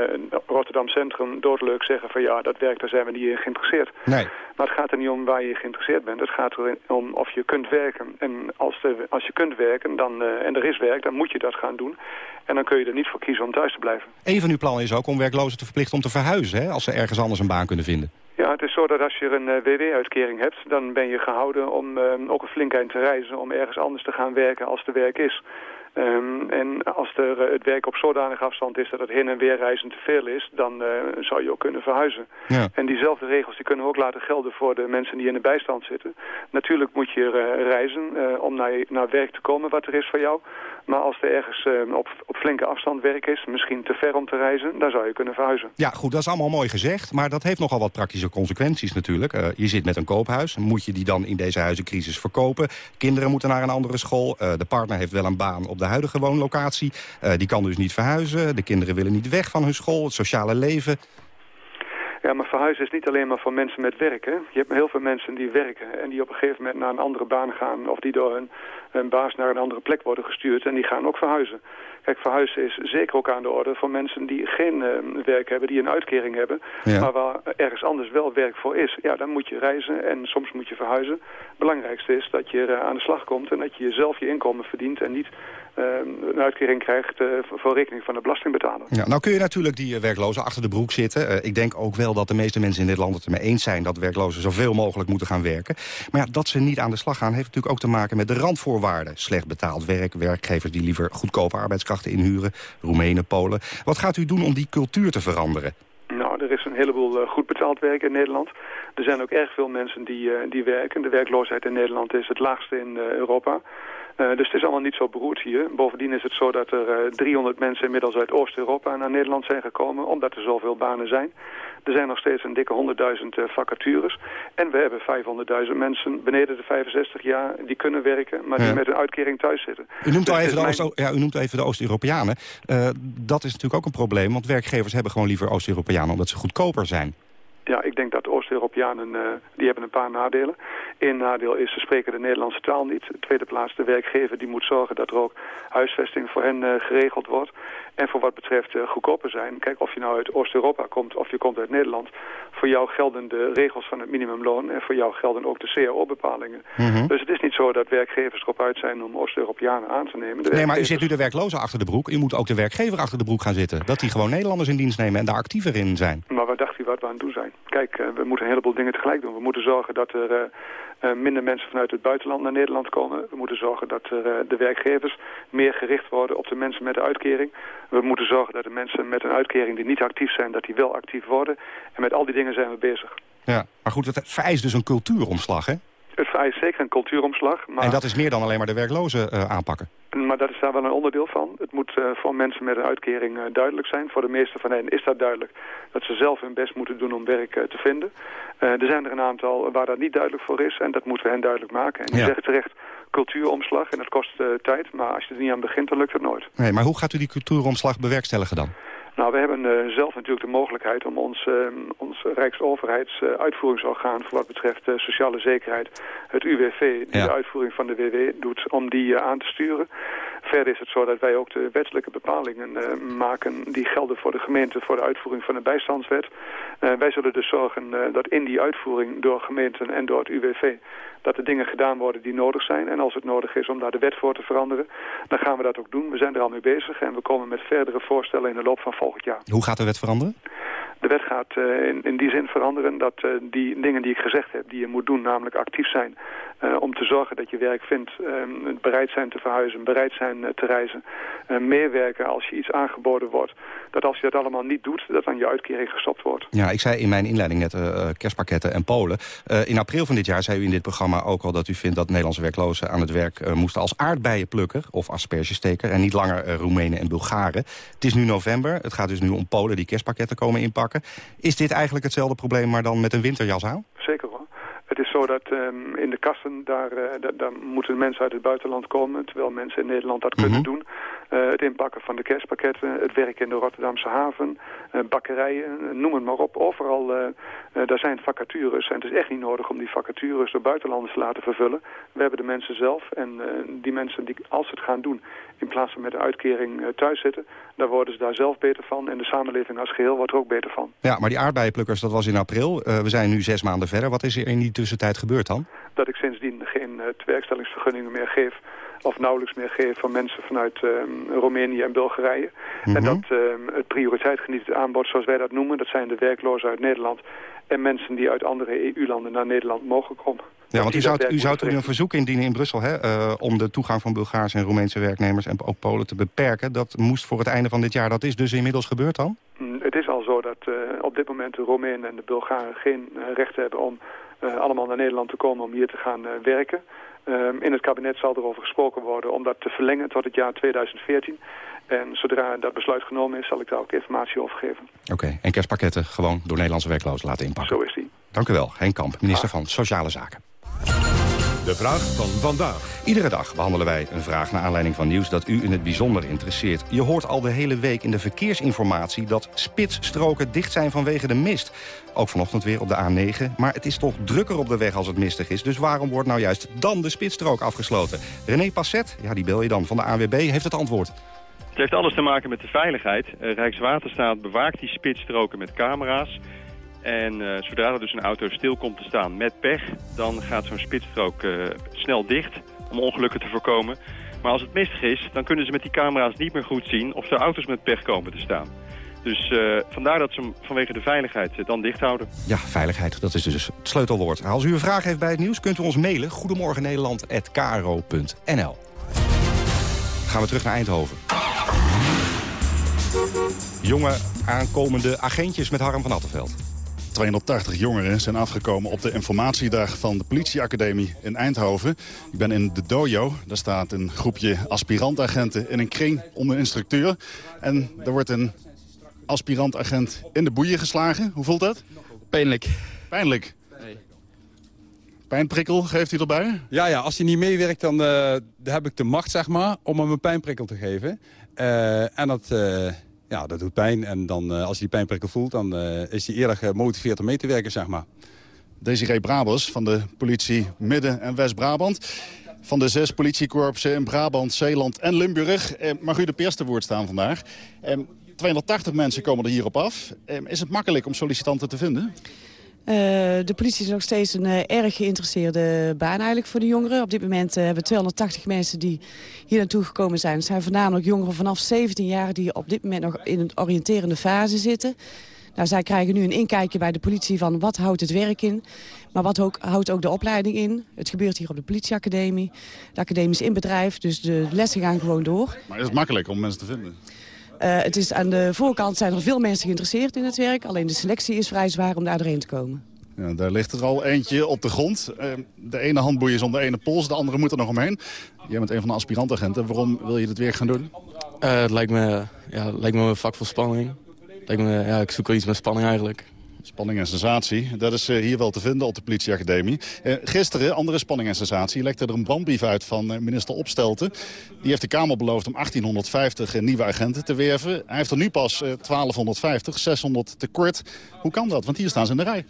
Rotterdam Centrum doodleuk zeggen van ja, dat werk, daar zijn we niet in geïnteresseerd. Nee. Maar het gaat er niet om waar je geïnteresseerd bent. Het gaat erom of je kunt werken. En als, de, als je kunt werken dan, uh, en er is werk, dan moet je dat gaan doen. En dan kun je er niet voor kiezen om thuis te blijven. Een van uw plannen is ook om werklozen te verplichten om te verhuizen, hè, als ze ergens anders een baan kunnen vinden. Ja, het is zo dat als je een uh, WW-uitkering hebt, dan ben je gehouden om uh, ook een flink eind te reizen om ergens anders te gaan werken als er werk is. Ehm, en als er, eh, het werk op zodanig afstand is dat het heen en weer reizen te veel is, dan eh, zou je ook kunnen verhuizen. Ja. En diezelfde regels die kunnen we ook laten gelden voor de mensen die in de bijstand zitten. Natuurlijk moet je eh, reizen om naar, naar werk te komen wat er is voor jou. Maar als er ergens op, op flinke afstand werk is, misschien te ver om te reizen, dan zou je kunnen verhuizen. Ja, goed, dat is allemaal mooi gezegd. Maar dat heeft nogal wat praktische consequenties natuurlijk. Je zit met een koophuis. Moet je die dan in deze huizencrisis verkopen? Kinderen moeten naar een andere school. De partner heeft wel een baan op de huidige woonlocatie. Eh, die kan dus niet verhuizen. De kinderen willen niet weg van hun school. Het sociale leven. Ja, maar verhuizen is niet alleen maar voor mensen met werk. Hè? Je hebt heel veel mensen die werken en die op een gegeven moment naar een andere baan gaan... of die door hun, hun baas naar een andere plek worden gestuurd en die gaan ook verhuizen. Kijk, verhuizen is zeker ook aan de orde voor mensen die geen eh, werk hebben, die een uitkering hebben... Ja. maar waar ergens anders wel werk voor is. Ja, dan moet je reizen en soms moet je verhuizen. Het belangrijkste is dat je aan de slag komt en dat je zelf je inkomen verdient... en niet eh, een uitkering krijgt eh, voor voor rekening van de belastingbetaler. Ja, nou kun je natuurlijk die eh, werklozen achter de broek zitten. Eh, ik denk ook wel dat de meeste mensen in dit land het ermee eens zijn... dat werklozen zoveel mogelijk moeten gaan werken. Maar ja, dat ze niet aan de slag gaan... heeft natuurlijk ook te maken met de randvoorwaarden. Slecht betaald werk, werkgevers die liever goedkope arbeidskrachten inhuren... Roemenen, Polen. Wat gaat u doen om die cultuur te veranderen? Nou, er is een heleboel eh, goed betaald werk in Nederland. Er zijn ook erg veel mensen die, eh, die werken. De werkloosheid in Nederland is het laagste in eh, Europa. Eh, dus het is allemaal niet zo beroerd hier. Bovendien is het zo dat er eh, 300 mensen inmiddels uit Oost-Europa naar Nederland zijn gekomen, omdat er zoveel banen zijn. Er zijn nog steeds een dikke 100.000 eh, vacatures. En we hebben 500.000 mensen beneden de 65 jaar die kunnen werken, maar Ja. die met een uitkering thuis zitten. U noemt, Dus al even de mijn- Oost, ja, u noemt even de Oost-Europeanen. Eh, dat is natuurlijk ook een probleem, want werkgevers hebben gewoon liever Oost-Europeanen... omdat ze goedkoper zijn. Ja, ik denk dat Oost-Europeanen, eh, die hebben een paar nadelen. Eén nadeel is, ze spreken de Nederlandse taal niet. Tweede plaats, de werkgever die moet zorgen dat er ook huisvesting voor hen eh, geregeld wordt. En voor wat betreft eh, goedkoper zijn, kijk of je nou uit Oost-Europa komt of je komt uit Nederland. Voor jou gelden de regels van het minimumloon en voor jou gelden ook de CAO-bepalingen. Mhm. Dus het is niet zo dat werkgevers erop uit zijn om Oost-Europeanen aan te nemen. De Nee, maar u zit nu de werklozen achter de broek. U moet ook de werkgever achter de broek gaan zitten. Dat die gewoon Nederlanders in dienst nemen en daar actiever in zijn. Maar wat dacht u wat we aan het doen zijn? Kijk, we moeten een heleboel dingen tegelijk doen. We moeten zorgen dat er eh, eh, minder mensen vanuit het buitenland naar Nederland komen. We moeten zorgen dat eh, de werkgevers meer gericht worden op de mensen met de uitkering. We moeten zorgen dat de mensen met een uitkering die niet actief zijn, dat die wel actief worden. En met al die dingen zijn we bezig. Ja. Maar goed, het vereist dus een cultuuromslag, hè? Het vereist zeker een cultuuromslag. Maar... En dat is meer dan alleen maar de werklozen eh, aanpakken. Maar dat is daar wel een onderdeel van. Het moet eh, voor mensen met een uitkering eh, duidelijk zijn. Voor de meeste van hen is dat duidelijk dat ze zelf hun best moeten doen om werk te vinden. Er zijn er een aantal waar dat niet duidelijk voor is en dat moeten we hen duidelijk maken. En je Ja. zegt terecht cultuuromslag en dat kost tijd, maar als je er niet aan begint dan lukt het nooit. Nee, maar hoe gaat u die cultuuromslag bewerkstelligen dan? Nou, we hebben eh, zelf natuurlijk de mogelijkheid om ons, eh, ons Rijksoverheidsuitvoeringsorgaan voor wat betreft eh, sociale zekerheid, het UWV, die Ja. de uitvoering van de WW doet, om die eh, aan te sturen. Verder is het zo dat wij ook de wettelijke bepalingen eh, maken die gelden voor de gemeente voor de uitvoering van de bijstandswet. Eh, wij zullen dus zorgen eh, dat in die uitvoering door gemeenten en door het UWV dat er dingen gedaan worden die nodig zijn. En als het nodig is om daar de wet voor te veranderen, dan gaan we dat ook doen. We zijn er al mee bezig en we komen met verdere voorstellen in de loop van volgend jaar. Hoe gaat de wet veranderen? De wet gaat eh, in, in die zin veranderen dat eh, die dingen die ik gezegd heb, die je moet doen, namelijk actief zijn eh, om te zorgen dat je werk vindt, eh, bereid zijn te verhuizen, bereid zijn te reizen, meer werken als je iets aangeboden wordt. Dat als je dat allemaal niet doet, dat dan je uitkering gestopt wordt. Ja, ik zei in mijn inleiding net kerstpakketten en Polen. In april van dit jaar zei u in dit programma ook al dat u vindt dat Nederlandse werklozen aan het werk moesten als aardbeienplukker of aspergesteker en niet langer Roemenen en Bulgaren. Het is nu november. Het gaat dus nu om Polen die kerstpakketten komen inpakken. Is dit eigenlijk hetzelfde probleem, maar dan met een winterjas aan? Zeker hoor. Het is zo dat ehm, in de kassen, daar, eh, da- daar moeten mensen uit het buitenland komen... terwijl mensen in Nederland dat kunnen doen. Eh, het inpakken van de kerstpakketten, het werk in de Rotterdamse haven... eh, bakkerijen, eh, noem het maar op. Overal, daar zijn vacatures. En het is echt niet nodig om die vacatures door buitenlanders te laten vervullen. We hebben de mensen zelf en die mensen, die, als ze het gaan doen... in plaats van met een uitkering thuis zitten... daar worden ze daar zelf beter van. En de samenleving als geheel wordt er ook beter van. Ja, maar die aardbeienplukkers, dat was in april. We zijn nu zes maanden verder. Wat is er in die tussentijd gebeurd dan? dat ik sindsdien geen uh, werkstellingsvergunningen meer geef of nauwelijks meer geef van mensen vanuit um, Roemenië en Bulgarije. Mhm. En dat um, het prioriteit geniet het aanbod, zoals wij dat noemen, dat zijn de werklozen uit Nederland en mensen die uit andere EU-landen naar Nederland mogen komen. Ja, want u zou, u zou toen een verzoek indienen in Brussel... Hè, eh, om de toegang van Bulgaarse en Roemeense werknemers... en ook Polen te beperken. Dat moest voor het einde van dit jaar. Dat is dus inmiddels gebeurd dan? Mm, Het is al zo dat eh, op dit moment de Roemenen en de Bulgaren geen eh, recht hebben om allemaal naar Nederland te komen om hier te gaan werken. Ehm, in het kabinet zal erover gesproken worden om dat te verlengen tot het jaar 2014. En zodra dat besluit genomen is, zal ik daar ook informatie over geven. Oké, en kerstpakketten gewoon door Nederlandse werklozen laten inpakken. Zo is die. Dank u wel, Henk Kamp, minister van Sociale Zaken. De vraag van vandaag. Iedere dag behandelen wij een vraag naar aanleiding van nieuws dat u in het bijzonder interesseert. Je hoort al de hele week in de verkeersinformatie dat spitsstroken dicht zijn vanwege de mist. Ook vanochtend weer op de A9. Maar het is toch drukker op de weg als het mistig is. Dus waarom wordt nou juist dan de spitsstrook afgesloten? René Passet, ja die bel je dan van de ANWB, heeft het antwoord. Het heeft alles te maken met de veiligheid. Eh, Rijkswaterstaat bewaakt die spitsstroken met camera's. En eh, zodra er dus een auto stil komt te staan met pech... dan gaat zo'n spitsstrook eh, snel dicht om ongelukken te voorkomen. Maar als het mistig is, dan kunnen ze met die camera's niet meer goed zien... of er auto's met pech komen te staan. Dus eh, vandaar dat ze hem vanwege de veiligheid dan dicht houden. Ja, veiligheid, dat is dus het sleutelwoord. Als u een vraag heeft bij het nieuws, kunt u ons mailen. Goedemorgen Nederland@kro.nl. Gaan we terug naar Eindhoven. Jonge aankomende agentjes met Harm van Attenveld. 280 jongeren zijn afgekomen op de informatiedag van de politieacademie in Eindhoven. Ik ben in de dojo. Daar staat een groepje aspirantagenten in een kring om een instructeur. En er wordt een aspirantagent in de boeien geslagen. Hoe voelt dat? Pijnlijk. Pijnlijk? Pijnprikkel geeft hij erbij? Ja, ja, als hij niet meewerkt, dan, eh, dan heb ik de macht zeg maar, om hem een pijnprikkel te geven. Eh, en dat, eh, ja, dat doet pijn. En dan, als hij die pijnprikkel voelt, dan is hij eerder gemotiveerd om mee te werken. Zeg maar. Desiree Brabers van de politie Midden- en West-Brabant. Van de zes politiekorpsen in Brabant, Zeeland en Limburg. Eh, mag u de eerste woord staan vandaag. Eh, 280 mensen komen er hierop af. Eh, is het makkelijk om sollicitanten te vinden? Uh, de politie is nog steeds een uh, erg geïnteresseerde baan eigenlijk voor de jongeren. Op dit moment uh, hebben we 280 mensen die hier naartoe gekomen zijn. Het zijn voornamelijk jongeren vanaf 17 jaar die op dit moment nog in een oriënterende fase zitten. Nou, zij krijgen nu een inkijkje bij de politie van wat houdt het werk in. Maar wat ook, houdt ook de opleiding in. Het gebeurt hier op de politieacademie. De academie is in bedrijf, dus de lessen gaan gewoon door. Maar is het makkelijk om mensen te vinden? Uh, het is aan de voorkant zijn er veel mensen geïnteresseerd in het werk. Alleen de selectie is vrij zwaar om daar doorheen te komen. Ja, daar ligt er al eentje op de grond. Uh, de ene handboei is om de ene pols, de andere moet er nog omheen. Jij bent een van de aspirantagenten. Waarom wil je dit werk gaan doen? Uh, het lijkt me, ja, lijkt me een vak vol spanning. Lijkt me, ja, ik zoek wel iets met spanning eigenlijk. Spanning en sensatie, dat is uh, hier wel te vinden op de politieacademie. Uh, gisteren, andere spanning en sensatie, lekte er een brandbrief uit van uh, minister Opstelten. Die heeft de Kamer beloofd om 1850 nieuwe agenten te werven. Hij heeft er nu pas 1250, 600 tekort. Hoe kan dat? Want hier staan ze in de rij.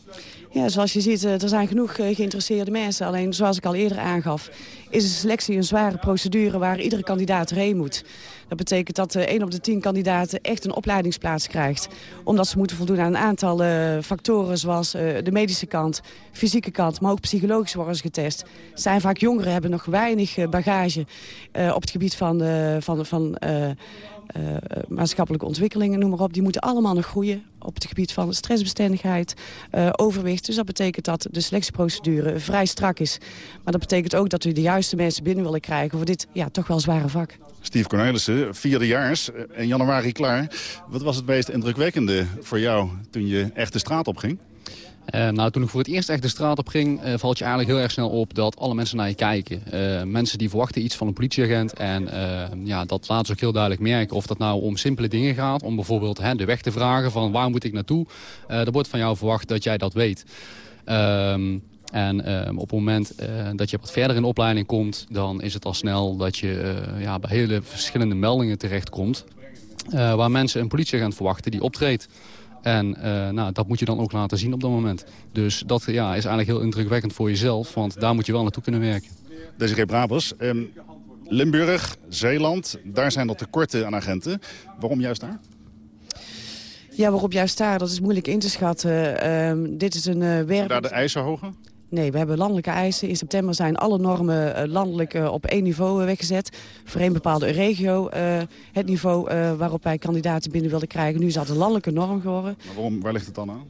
Ja, zoals je ziet, er zijn genoeg geïnteresseerde mensen. Alleen, zoals ik al eerder aangaf, is de selectie een zware procedure waar iedere kandidaat erheen moet. Dat betekent dat uh, 1 op de 10 kandidaten echt een opleidingsplaats krijgt. Omdat ze moeten voldoen aan een aantal uh, factoren zoals uh, de medische kant, fysieke kant, maar ook psychologisch worden ze getest. Zijn vaak jongeren, hebben nog weinig bagage op het gebied van, van, van maatschappelijke ontwikkelingen, noem maar op. Die moeten allemaal nog groeien op het gebied van stressbestendigheid, uh, overwicht. Dus dat betekent dat de selectieprocedure vrij strak is. Maar dat betekent ook dat we de juiste mensen binnen willen krijgen voor dit ja, toch wel zware vak. Steve Cornelissen, vierdejaars, in januari klaar. Wat was het meest indrukwekkende voor jou toen je echt de straat op ging? Uh, nou, toen ik voor het eerst echt de straat op ging, uh, valt je eigenlijk heel erg snel op dat alle mensen naar je kijken. Uh, mensen die verwachten iets van een politieagent en ja, dat laten ze ook heel duidelijk merken. Of dat nou om simpele dingen gaat, om bijvoorbeeld hè, de weg te vragen van waar moet ik naartoe. er wordt van jou verwacht dat jij dat weet. Um, en uh, op het moment uh, dat je wat verder in opleiding komt... dan is het al snel dat je uh, ja, bij hele verschillende meldingen terechtkomt... waar mensen een politieagent verwachten die optreedt. En nou, dat moet je dan ook laten zien op dat moment. Dus dat ja, is eigenlijk heel indrukwekkend voor jezelf... want daar moet je wel naartoe kunnen werken. Desiree Brabers, um, Limburg, Zeeland, daar zijn er tekorten aan agenten. Waarom juist daar? Ja, waarop juist daar, dat is moeilijk in te schatten. Uh, dit is een uh, werk... Daar de eisen hoger? Nee, we hebben landelijke eisen. In september zijn alle normen uh, landelijk uh, op één niveau uh, weggezet. Voor één bepaalde regio. het niveau waarop wij kandidaten binnen wilden krijgen. Nu is dat een landelijke norm geworden. Maar waarom, waar ligt het dan aan?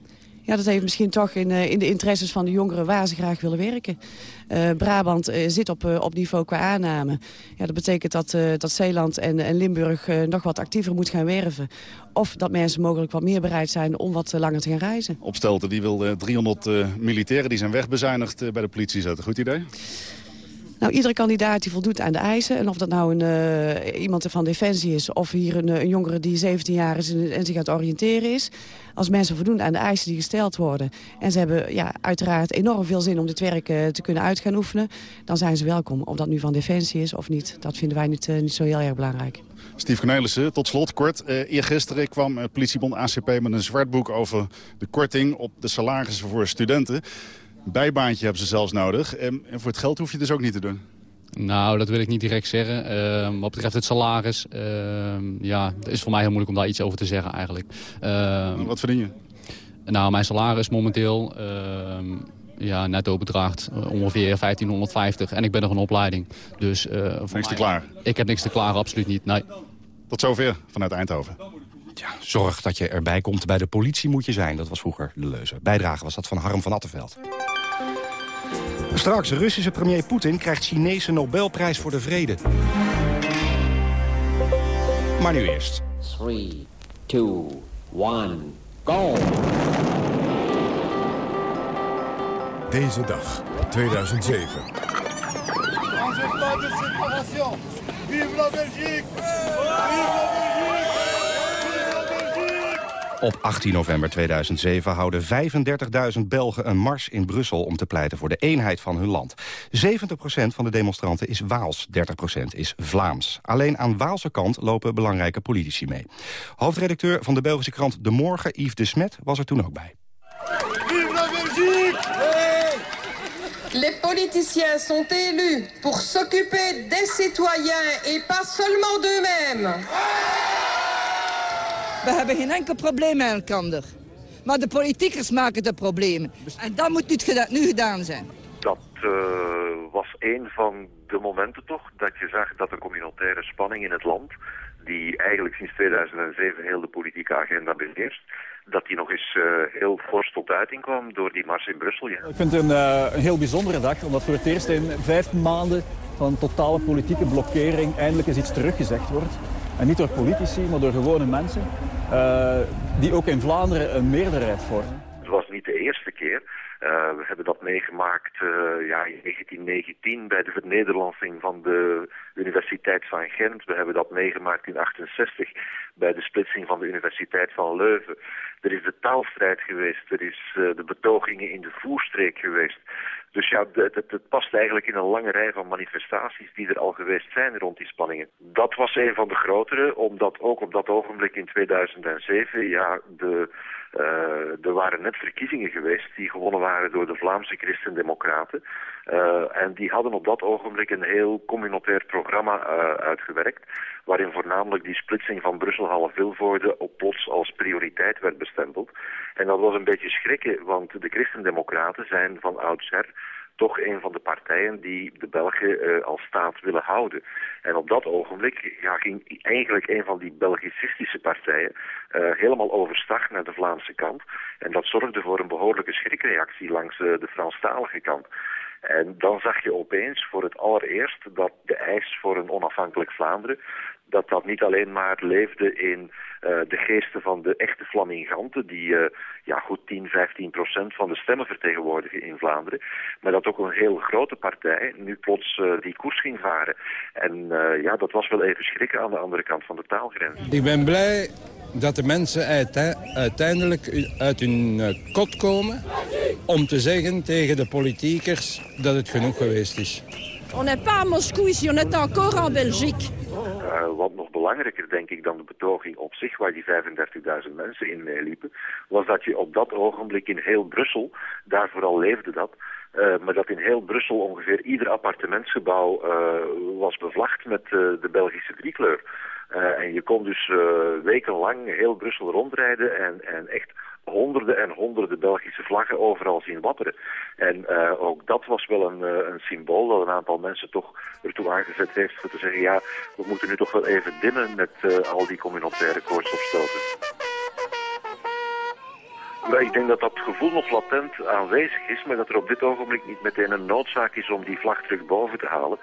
Ja, dat heeft misschien toch in, in de interesses van de jongeren waar ze graag willen werken. Brabant zit op, op niveau qua aanname. Ja, dat betekent dat, dat Zeeland en, en Limburg nog wat actiever moet gaan werven. Of dat mensen mogelijk wat meer bereid zijn om wat langer te gaan reizen. Opstelten die wil 300 militairen die zijn wegbezuinigd bij de politie zetten. Goed idee? Nou, iedere kandidaat die voldoet aan de eisen. En of dat nou een, uh, iemand van Defensie is... of hier een, een, jongere die 17 jaar is en, zich het oriënteren is. Als mensen voldoen aan de eisen die gesteld worden... en ze hebben ja, uiteraard enorm veel zin om dit werk uh, te kunnen uit gaan oefenen... dan zijn ze welkom. Of dat nu van Defensie is of niet, dat vinden wij niet, niet zo heel erg belangrijk. Steve Cornelissen, tot slot kort. Uh, eergisteren kwam politiebond ACP met een zwartboek over de korting op de salarissen voor studenten bijbaantje hebben ze zelfs nodig. En, en voor het geld hoef je dus ook niet te doen. Nou, dat wil ik niet direct zeggen. Uh, wat betreft het salaris, uh, ja, het is voor mij heel moeilijk om daar iets over te zeggen eigenlijk. Uh, wat verdien je? Nou, mijn salaris momenteel, ehm, ja, netto bedraagt ongeveer 1550 en ik ben nog een opleiding. Dus, niks mij, te klaar? Ik heb niks te klaar, absoluut niet, nee. Tot zover vanuit Eindhoven. Ja, zorg dat je erbij komt. Bij de politie moet je zijn. Dat was vroeger de leuze. Bijdrage was dat van Harm van Attenveld. Straks, Russische premier Poetin krijgt Chinese Nobelprijs voor de vrede. Maar nu eerst. 3, 2, 1, go! Deze dag, 2007. Vive la Belgique! Vive la Belgique! Op 18 november 2007 houden 35.000 Belgen een mars in Brussel... om te pleiten voor de eenheid van hun land. 70% van de demonstranten is Waals, 30% is Vlaams. Alleen aan Waalse kant lopen belangrijke politici mee. Hoofdredacteur van de Belgische krant De Morgen, Yves de Smet, was er toen ook bij. Vive la Belgique! Les politiciens sont élus pour s'occuper des citoyens et pas seulement d'eux-mêmes. We hebben geen enkel probleem met elkaar. Maar de politiekers maken de problemen. En dat moet nu gedaan zijn. Dat uh, was een van de momenten toch dat je zag dat de communautaire spanning in het land, die eigenlijk sinds 2007 heel de politieke agenda beheerst, dat die nog eens uh, heel fors tot uiting kwam door die mars in Brussel. Ja. Ik vind het een, uh, een heel bijzondere dag, omdat voor het eerst in vijf maanden van totale politieke blokkering eindelijk eens iets teruggezegd wordt. En niet door politici, maar door gewone mensen. Uh, die ook in Vlaanderen een meerderheid vormen. Het was niet de eerste keer. Uh, we hebben dat meegemaakt uh, ja, in 1919 bij de vernederlandsing van de Universiteit van Gent. We hebben dat meegemaakt in 1968 bij de splitsing van de Universiteit van Leuven. Er is de taalstrijd geweest, er is de betogingen in de voerstreek geweest. Dus ja, het, het, het, past eigenlijk in een lange rij van manifestaties die er al geweest zijn rond die spanningen. Dat was een van de grotere, omdat ook op dat ogenblik in 2007, ja, de, uh, er waren net verkiezingen geweest die gewonnen waren door de Vlaamse Christen-Democraten. Uh, en die hadden op dat ogenblik een heel communautair programma uh, uitgewerkt, waarin voornamelijk die splitsing van Brussel-Halle-Vilvoorde op plots als prioriteit werd bestempeld. En dat was een beetje schrikken, want de Christen-Democraten zijn van oudsher toch een van de partijen die de Belgen uh, als staat willen houden. En op dat ogenblik ja, ging eigenlijk een van die Belgicistische partijen uh, helemaal overstag naar de Vlaamse kant. En dat zorgde voor een behoorlijke schrikreactie langs uh, de Franstalige kant. En dan zag je opeens voor het allereerst dat de eis voor een onafhankelijk Vlaanderen dat dat niet alleen maar leefde in uh, de geesten van de echte Flaminganten, die uh, ja, goed 10, 15 procent van de stemmen vertegenwoordigen in Vlaanderen, maar dat ook een heel grote partij nu plots uh, die koers ging varen. En ja, dat was wel even schrikken aan de andere kant van de taalgrens. Ik ben blij dat de mensen uiteindelijk uit hun kot komen om te zeggen tegen de politiekers dat het genoeg geweest is. On n'est pas à Moscou ici, on est encore en Belgique. Uh, wat nog belangrijker, denk ik, dan de betoging op zich, waar die 35.000 mensen in meeliepen, was dat je op dat ogenblik in heel Brussel, daar vooral leefde dat, uh, maar dat in heel Brussel ongeveer ieder appartementsgebouw uh, was bevlacht met de Belgische driekleur. en je kon dus wekenlang heel Brussel rondrijden en, en echt honderden en honderden Belgische vlaggen overal zien wapperen. En uh, ook dat was wel een, uh, een symbool dat een aantal mensen toch ertoe aangezet heeft voor te zeggen... ja, we moeten nu toch wel even dimmen met uh, al die communautaire koortsopstoten. Maar ik denk dat dat gevoel nog latent aanwezig is, maar dat er op dit ogenblik niet meteen een noodzaak is om die vlag terug boven te halen.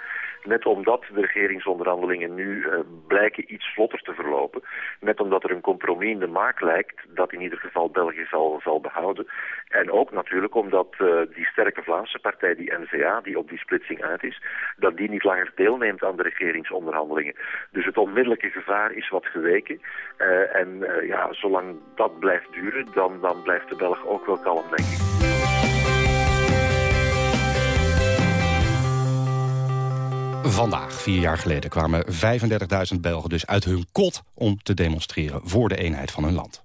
Net omdat de regeringsonderhandelingen nu uh, blijken iets vlotter te verlopen. Net omdat er een compromis in de maak lijkt dat in ieder geval België zal, zal behouden. En ook natuurlijk omdat uh, die sterke Vlaamse partij, die N-VA, die op die splitsing uit is, dat die niet langer deelneemt aan de regeringsonderhandelingen. Dus het onmiddellijke gevaar is wat geweken. Uh, en ja, zolang dat blijft duren, dan, dan blijft de Belg ook wel kalm, denk ik. Vandaag, vier jaar geleden, kwamen 35.000 Belgen dus uit hun kot... om te demonstreren voor de eenheid van hun land.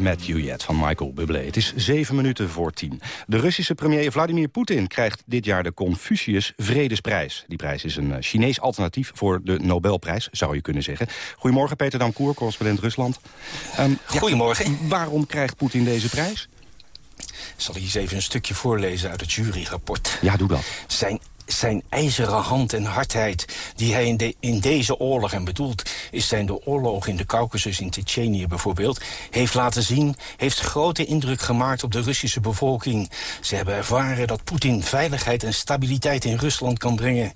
Met You Yet van Michael Bublé. Het is zeven minuten voor tien. De Russische premier Vladimir Poetin krijgt dit jaar de Confucius Vredesprijs. Die prijs is een eh, Chinees alternatief voor de Nobelprijs, zou je kunnen zeggen. Goedemorgen, Peter Damkoer, correspondent Rusland. Ehm, ja, Goedemorgen. waarom krijgt Poetin deze prijs? Zal ik eens even een stukje voorlezen uit het juryrapport. Ja, doe dat. Zijn zijn ijzeren hand en hardheid die hij in, de, in deze oorlog, en bedoeld is zijn de oorlog in de Caucasus, in Tsjetsjenië bijvoorbeeld, heeft laten zien, heeft grote indruk gemaakt op de Russische bevolking. Ze hebben ervaren dat Poetin veiligheid en stabiliteit in Rusland kan brengen.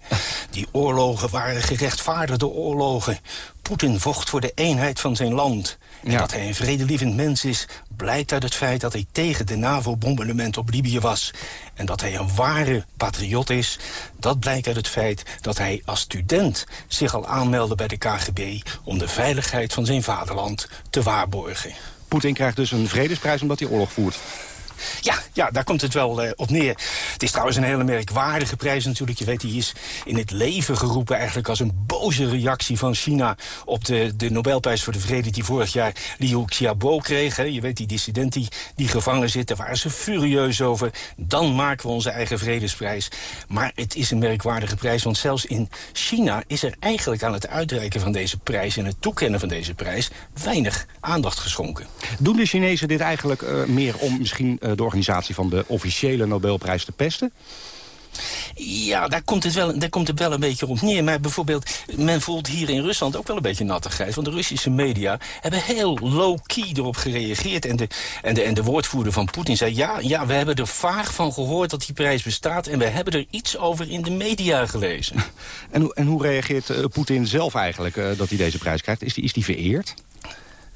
Die oorlogen waren gerechtvaardigde oorlogen. Poetin vocht voor de eenheid van zijn land. En dat hij een vredelievend mens is, blijkt uit het feit dat hij tegen de NAVO-bombardement op Libië was. En dat hij een ware patriot is. Dat blijkt uit het feit dat hij als student zich al aanmeldde bij de KGB... om de veiligheid van zijn vaderland te waarborgen. Poetin krijgt dus een vredesprijs omdat hij oorlog voert. Ja, ja, daar komt het wel uh, op neer. Het is trouwens een hele merkwaardige prijs natuurlijk. Je weet, die is in het leven geroepen eigenlijk als een boze reactie van China... op de, de Nobelprijs voor de Vrede die vorig jaar Liu Xiaobo kreeg. Je weet, die dissident die, die gevangen zit, daar waren ze furieus over. Dan maken we onze eigen vredesprijs. Maar het is een merkwaardige prijs, want zelfs in China... is er eigenlijk aan het uitreiken van deze prijs... en het toekennen van deze prijs weinig aandacht geschonken. Doen de Chinezen dit eigenlijk uh, meer om misschien... Uh, de organisatie van de officiële Nobelprijs te pesten? Ja, daar komt, het wel, daar komt het wel een beetje op neer. Maar bijvoorbeeld, men voelt hier in Rusland ook wel een beetje nattigheid. Want de Russische media hebben heel low-key erop gereageerd. En de, en, de, en de woordvoerder van Poetin zei... Ja, ja, we hebben er vaag van gehoord dat die prijs bestaat... en we hebben er iets over in de media gelezen. En, en hoe reageert uh, Poetin zelf eigenlijk uh, dat hij deze prijs krijgt? Is die, is die vereerd?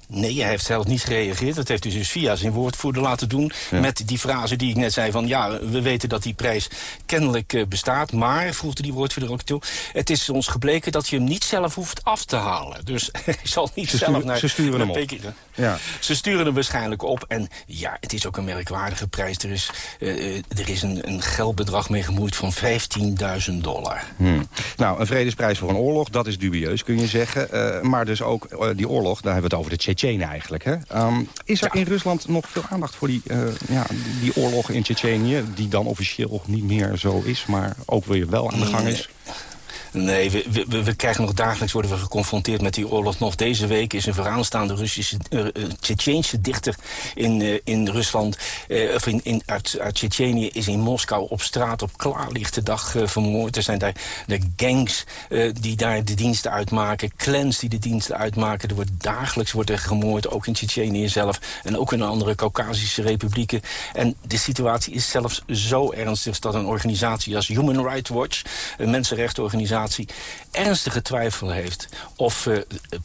Nee, hij heeft zelf niet gereageerd. Dat heeft hij dus via zijn woordvoerder laten doen. Ja. Met die frase die ik net zei van... ja, we weten dat die prijs kennelijk uh, bestaat... maar, voegde die woordvoerder ook toe... het is ons gebleken dat je hem niet zelf hoeft af te halen. Dus hij zal niet ze zelf sturen, naar... Ze sturen hem op. Ja. Ze sturen hem waarschijnlijk op. En ja, het is ook een merkwaardige prijs. Er is, uh, er is een, een geldbedrag mee gemoeid van 15.000 dollar. Hmm. Nou, een vredesprijs voor een oorlog, dat is dubieus, kun je zeggen. Uh, maar dus ook die oorlog, daar hebben we het over de Tsjetsjenen eigenlijk. Hè? Um, is er ja. in Rusland nog veel aandacht voor die, uh, ja, die oorlog in Tsjetsjenië... die dan officieel niet meer zo is, maar ook weer wel aan de gang is? Nee, we, we, we, krijgen nog dagelijks worden we geconfronteerd met die oorlog. Nog deze week is een vooraanstaande Russische, uh, dichter in, uh, in Rusland, of in, in, uit, uit Tsjetsjenië, is in Moskou op straat op klaarlichte dag vermoord. Er zijn daar de gangs die daar de diensten uitmaken, clans die de diensten uitmaken. Er wordt dagelijks wordt er gemoord, ook in Tsjetsjenië zelf en ook in andere Caucasische republieken. En de situatie is zelfs zo ernstig dat een organisatie als Human Rights Watch, een mensenrechtenorganisatie, ernstige twijfel heeft of uh,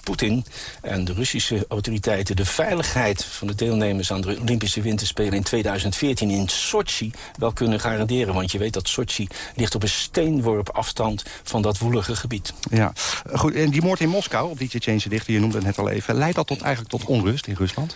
Poetin en de Russische autoriteiten... de veiligheid van de deelnemers aan de Olympische Winterspelen in 2014 in Sochi wel kunnen garanderen. Want je weet dat Sochi ligt op een steenworp afstand van dat woelige gebied. Ja, goed. En die moord in Moskou, op die Tsjetsjeense dichter, je noemde het net al even... leidt dat tot, eigenlijk tot onrust in Rusland?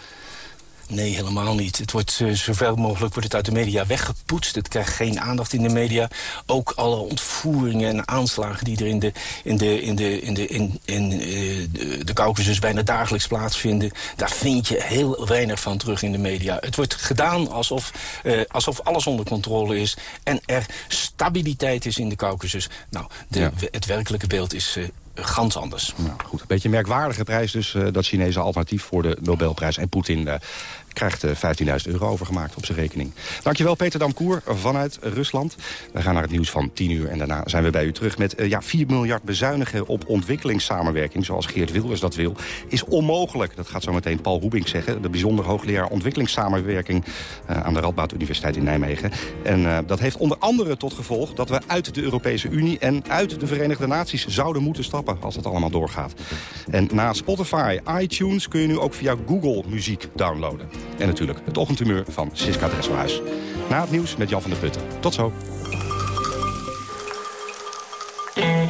Nee, helemaal niet. Het wordt uh, zoveel mogelijk wordt het uit de media weggepoetst. Het krijgt geen aandacht in de media. Ook alle ontvoeringen en aanslagen die er in de, in de, in de, in de, in, in, uh, de, Caucasus bijna dagelijks plaatsvinden. Daar vind je heel weinig van terug in de media. Het wordt gedaan alsof, uh, alsof alles onder controle is. En er stabiliteit is in de Caucasus. Nou, de, ja. het werkelijke beeld is gans anders. Nou, goed, een beetje merkwaardige prijs dus, uh, dat Chinese alternatief voor de Nobelprijs. En Poetin uh, krijgt uh, 15.000 euro overgemaakt op zijn rekening. Dankjewel Peter Damkoer vanuit Rusland. We gaan naar het nieuws van 10 uur en daarna zijn we bij u terug met ja, 4 miljard bezuinigen op ontwikkelingssamenwerking, zoals Geert Wilders dat wil, is onmogelijk. Dat gaat zo meteen Paul Roebing zeggen, de bijzonder hoogleraar ontwikkelingssamenwerking aan de Radboud Universiteit in Nijmegen. En dat heeft onder andere tot gevolg dat we uit de Europese Unie en uit de Verenigde Naties zouden moeten stappen als het allemaal doorgaat. En na Spotify, iTunes kun je nu ook via Google muziek downloaden. En natuurlijk het ochtendhumeur van Siska Dresselhuis. Na het nieuws met Jan van der Putten. Tot zo.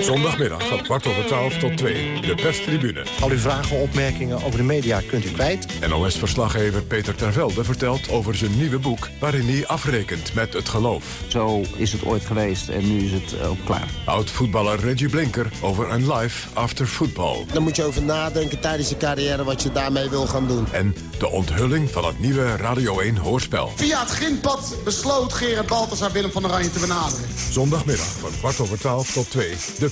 Zondagmiddag van kwart over twaalf tot twee. De perstribune. Al uw vragen, opmerkingen over de media kunt u kwijt. NOS-verslaggever Peter Tervelde vertelt over zijn nieuwe boek... waarin hij afrekent met het geloof. Zo is het ooit geweest en nu is het ook klaar. Oud-voetballer Reggie Blinker over een life after football. Dan moet je over nadenken tijdens je carrière wat je daarmee wil gaan doen. En de onthulling van het nieuwe Radio 1 hoorspel. Via het grindpad besloot Gerard Balthasar Willem van Oranje te benaderen. Zondagmiddag van kwart over twaalf tot twee. De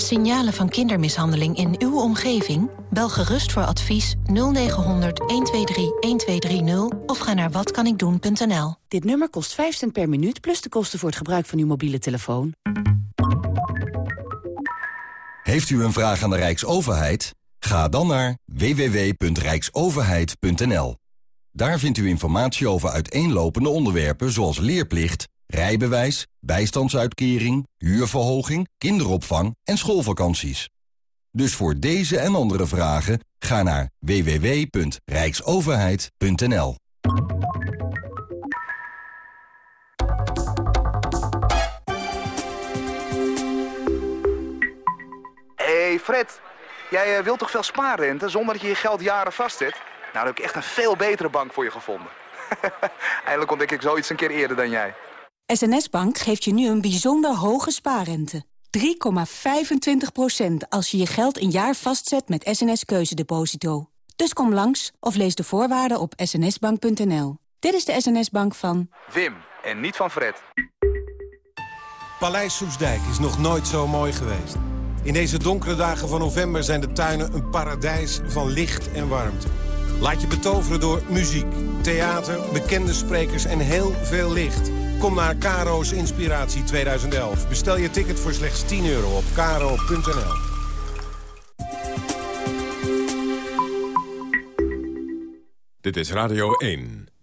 Signalen van kindermishandeling in uw omgeving? Bel gerust voor advies 0900 123 1230 of ga naar watkanikdoen.nl. Dit nummer kost 5 cent per minuut plus de kosten voor het gebruik van uw mobiele telefoon. Heeft u een vraag aan de Rijksoverheid? Ga dan naar www.rijksoverheid.nl. Daar vindt u informatie over uiteenlopende onderwerpen zoals leerplicht, rijbewijs, bijstandsuitkering, huurverhoging, kinderopvang en schoolvakanties. Dus voor deze en andere vragen ga naar www.rijksoverheid.nl. hey Fred, jij eh, wilt toch veel spaarrente zonder dat je je geld jaren vastzet? Nou, dan heb ik echt een veel betere bank voor je gevonden. Eindelijk ontdek ik zoiets een keer eerder dan jij. SNS Bank geeft je nu een bijzonder hoge spaarrente. 3,25% als je je geld een jaar vastzet met SNS Keuzedeposito. Dus kom langs of lees de voorwaarden op snsbank.nl. Dit is de SNS Bank van... Wim, en niet van Fred. Paleis Soesdijk is nog nooit zo mooi geweest. In deze donkere dagen van november zijn de tuinen een paradijs van licht en warmte. Laat je betoveren door muziek, theater, bekende sprekers en heel veel licht. Kom naar Karo's Inspiratie 2011. Bestel je ticket voor slechts 10 euro op karo.nl. Dit is Radio 1.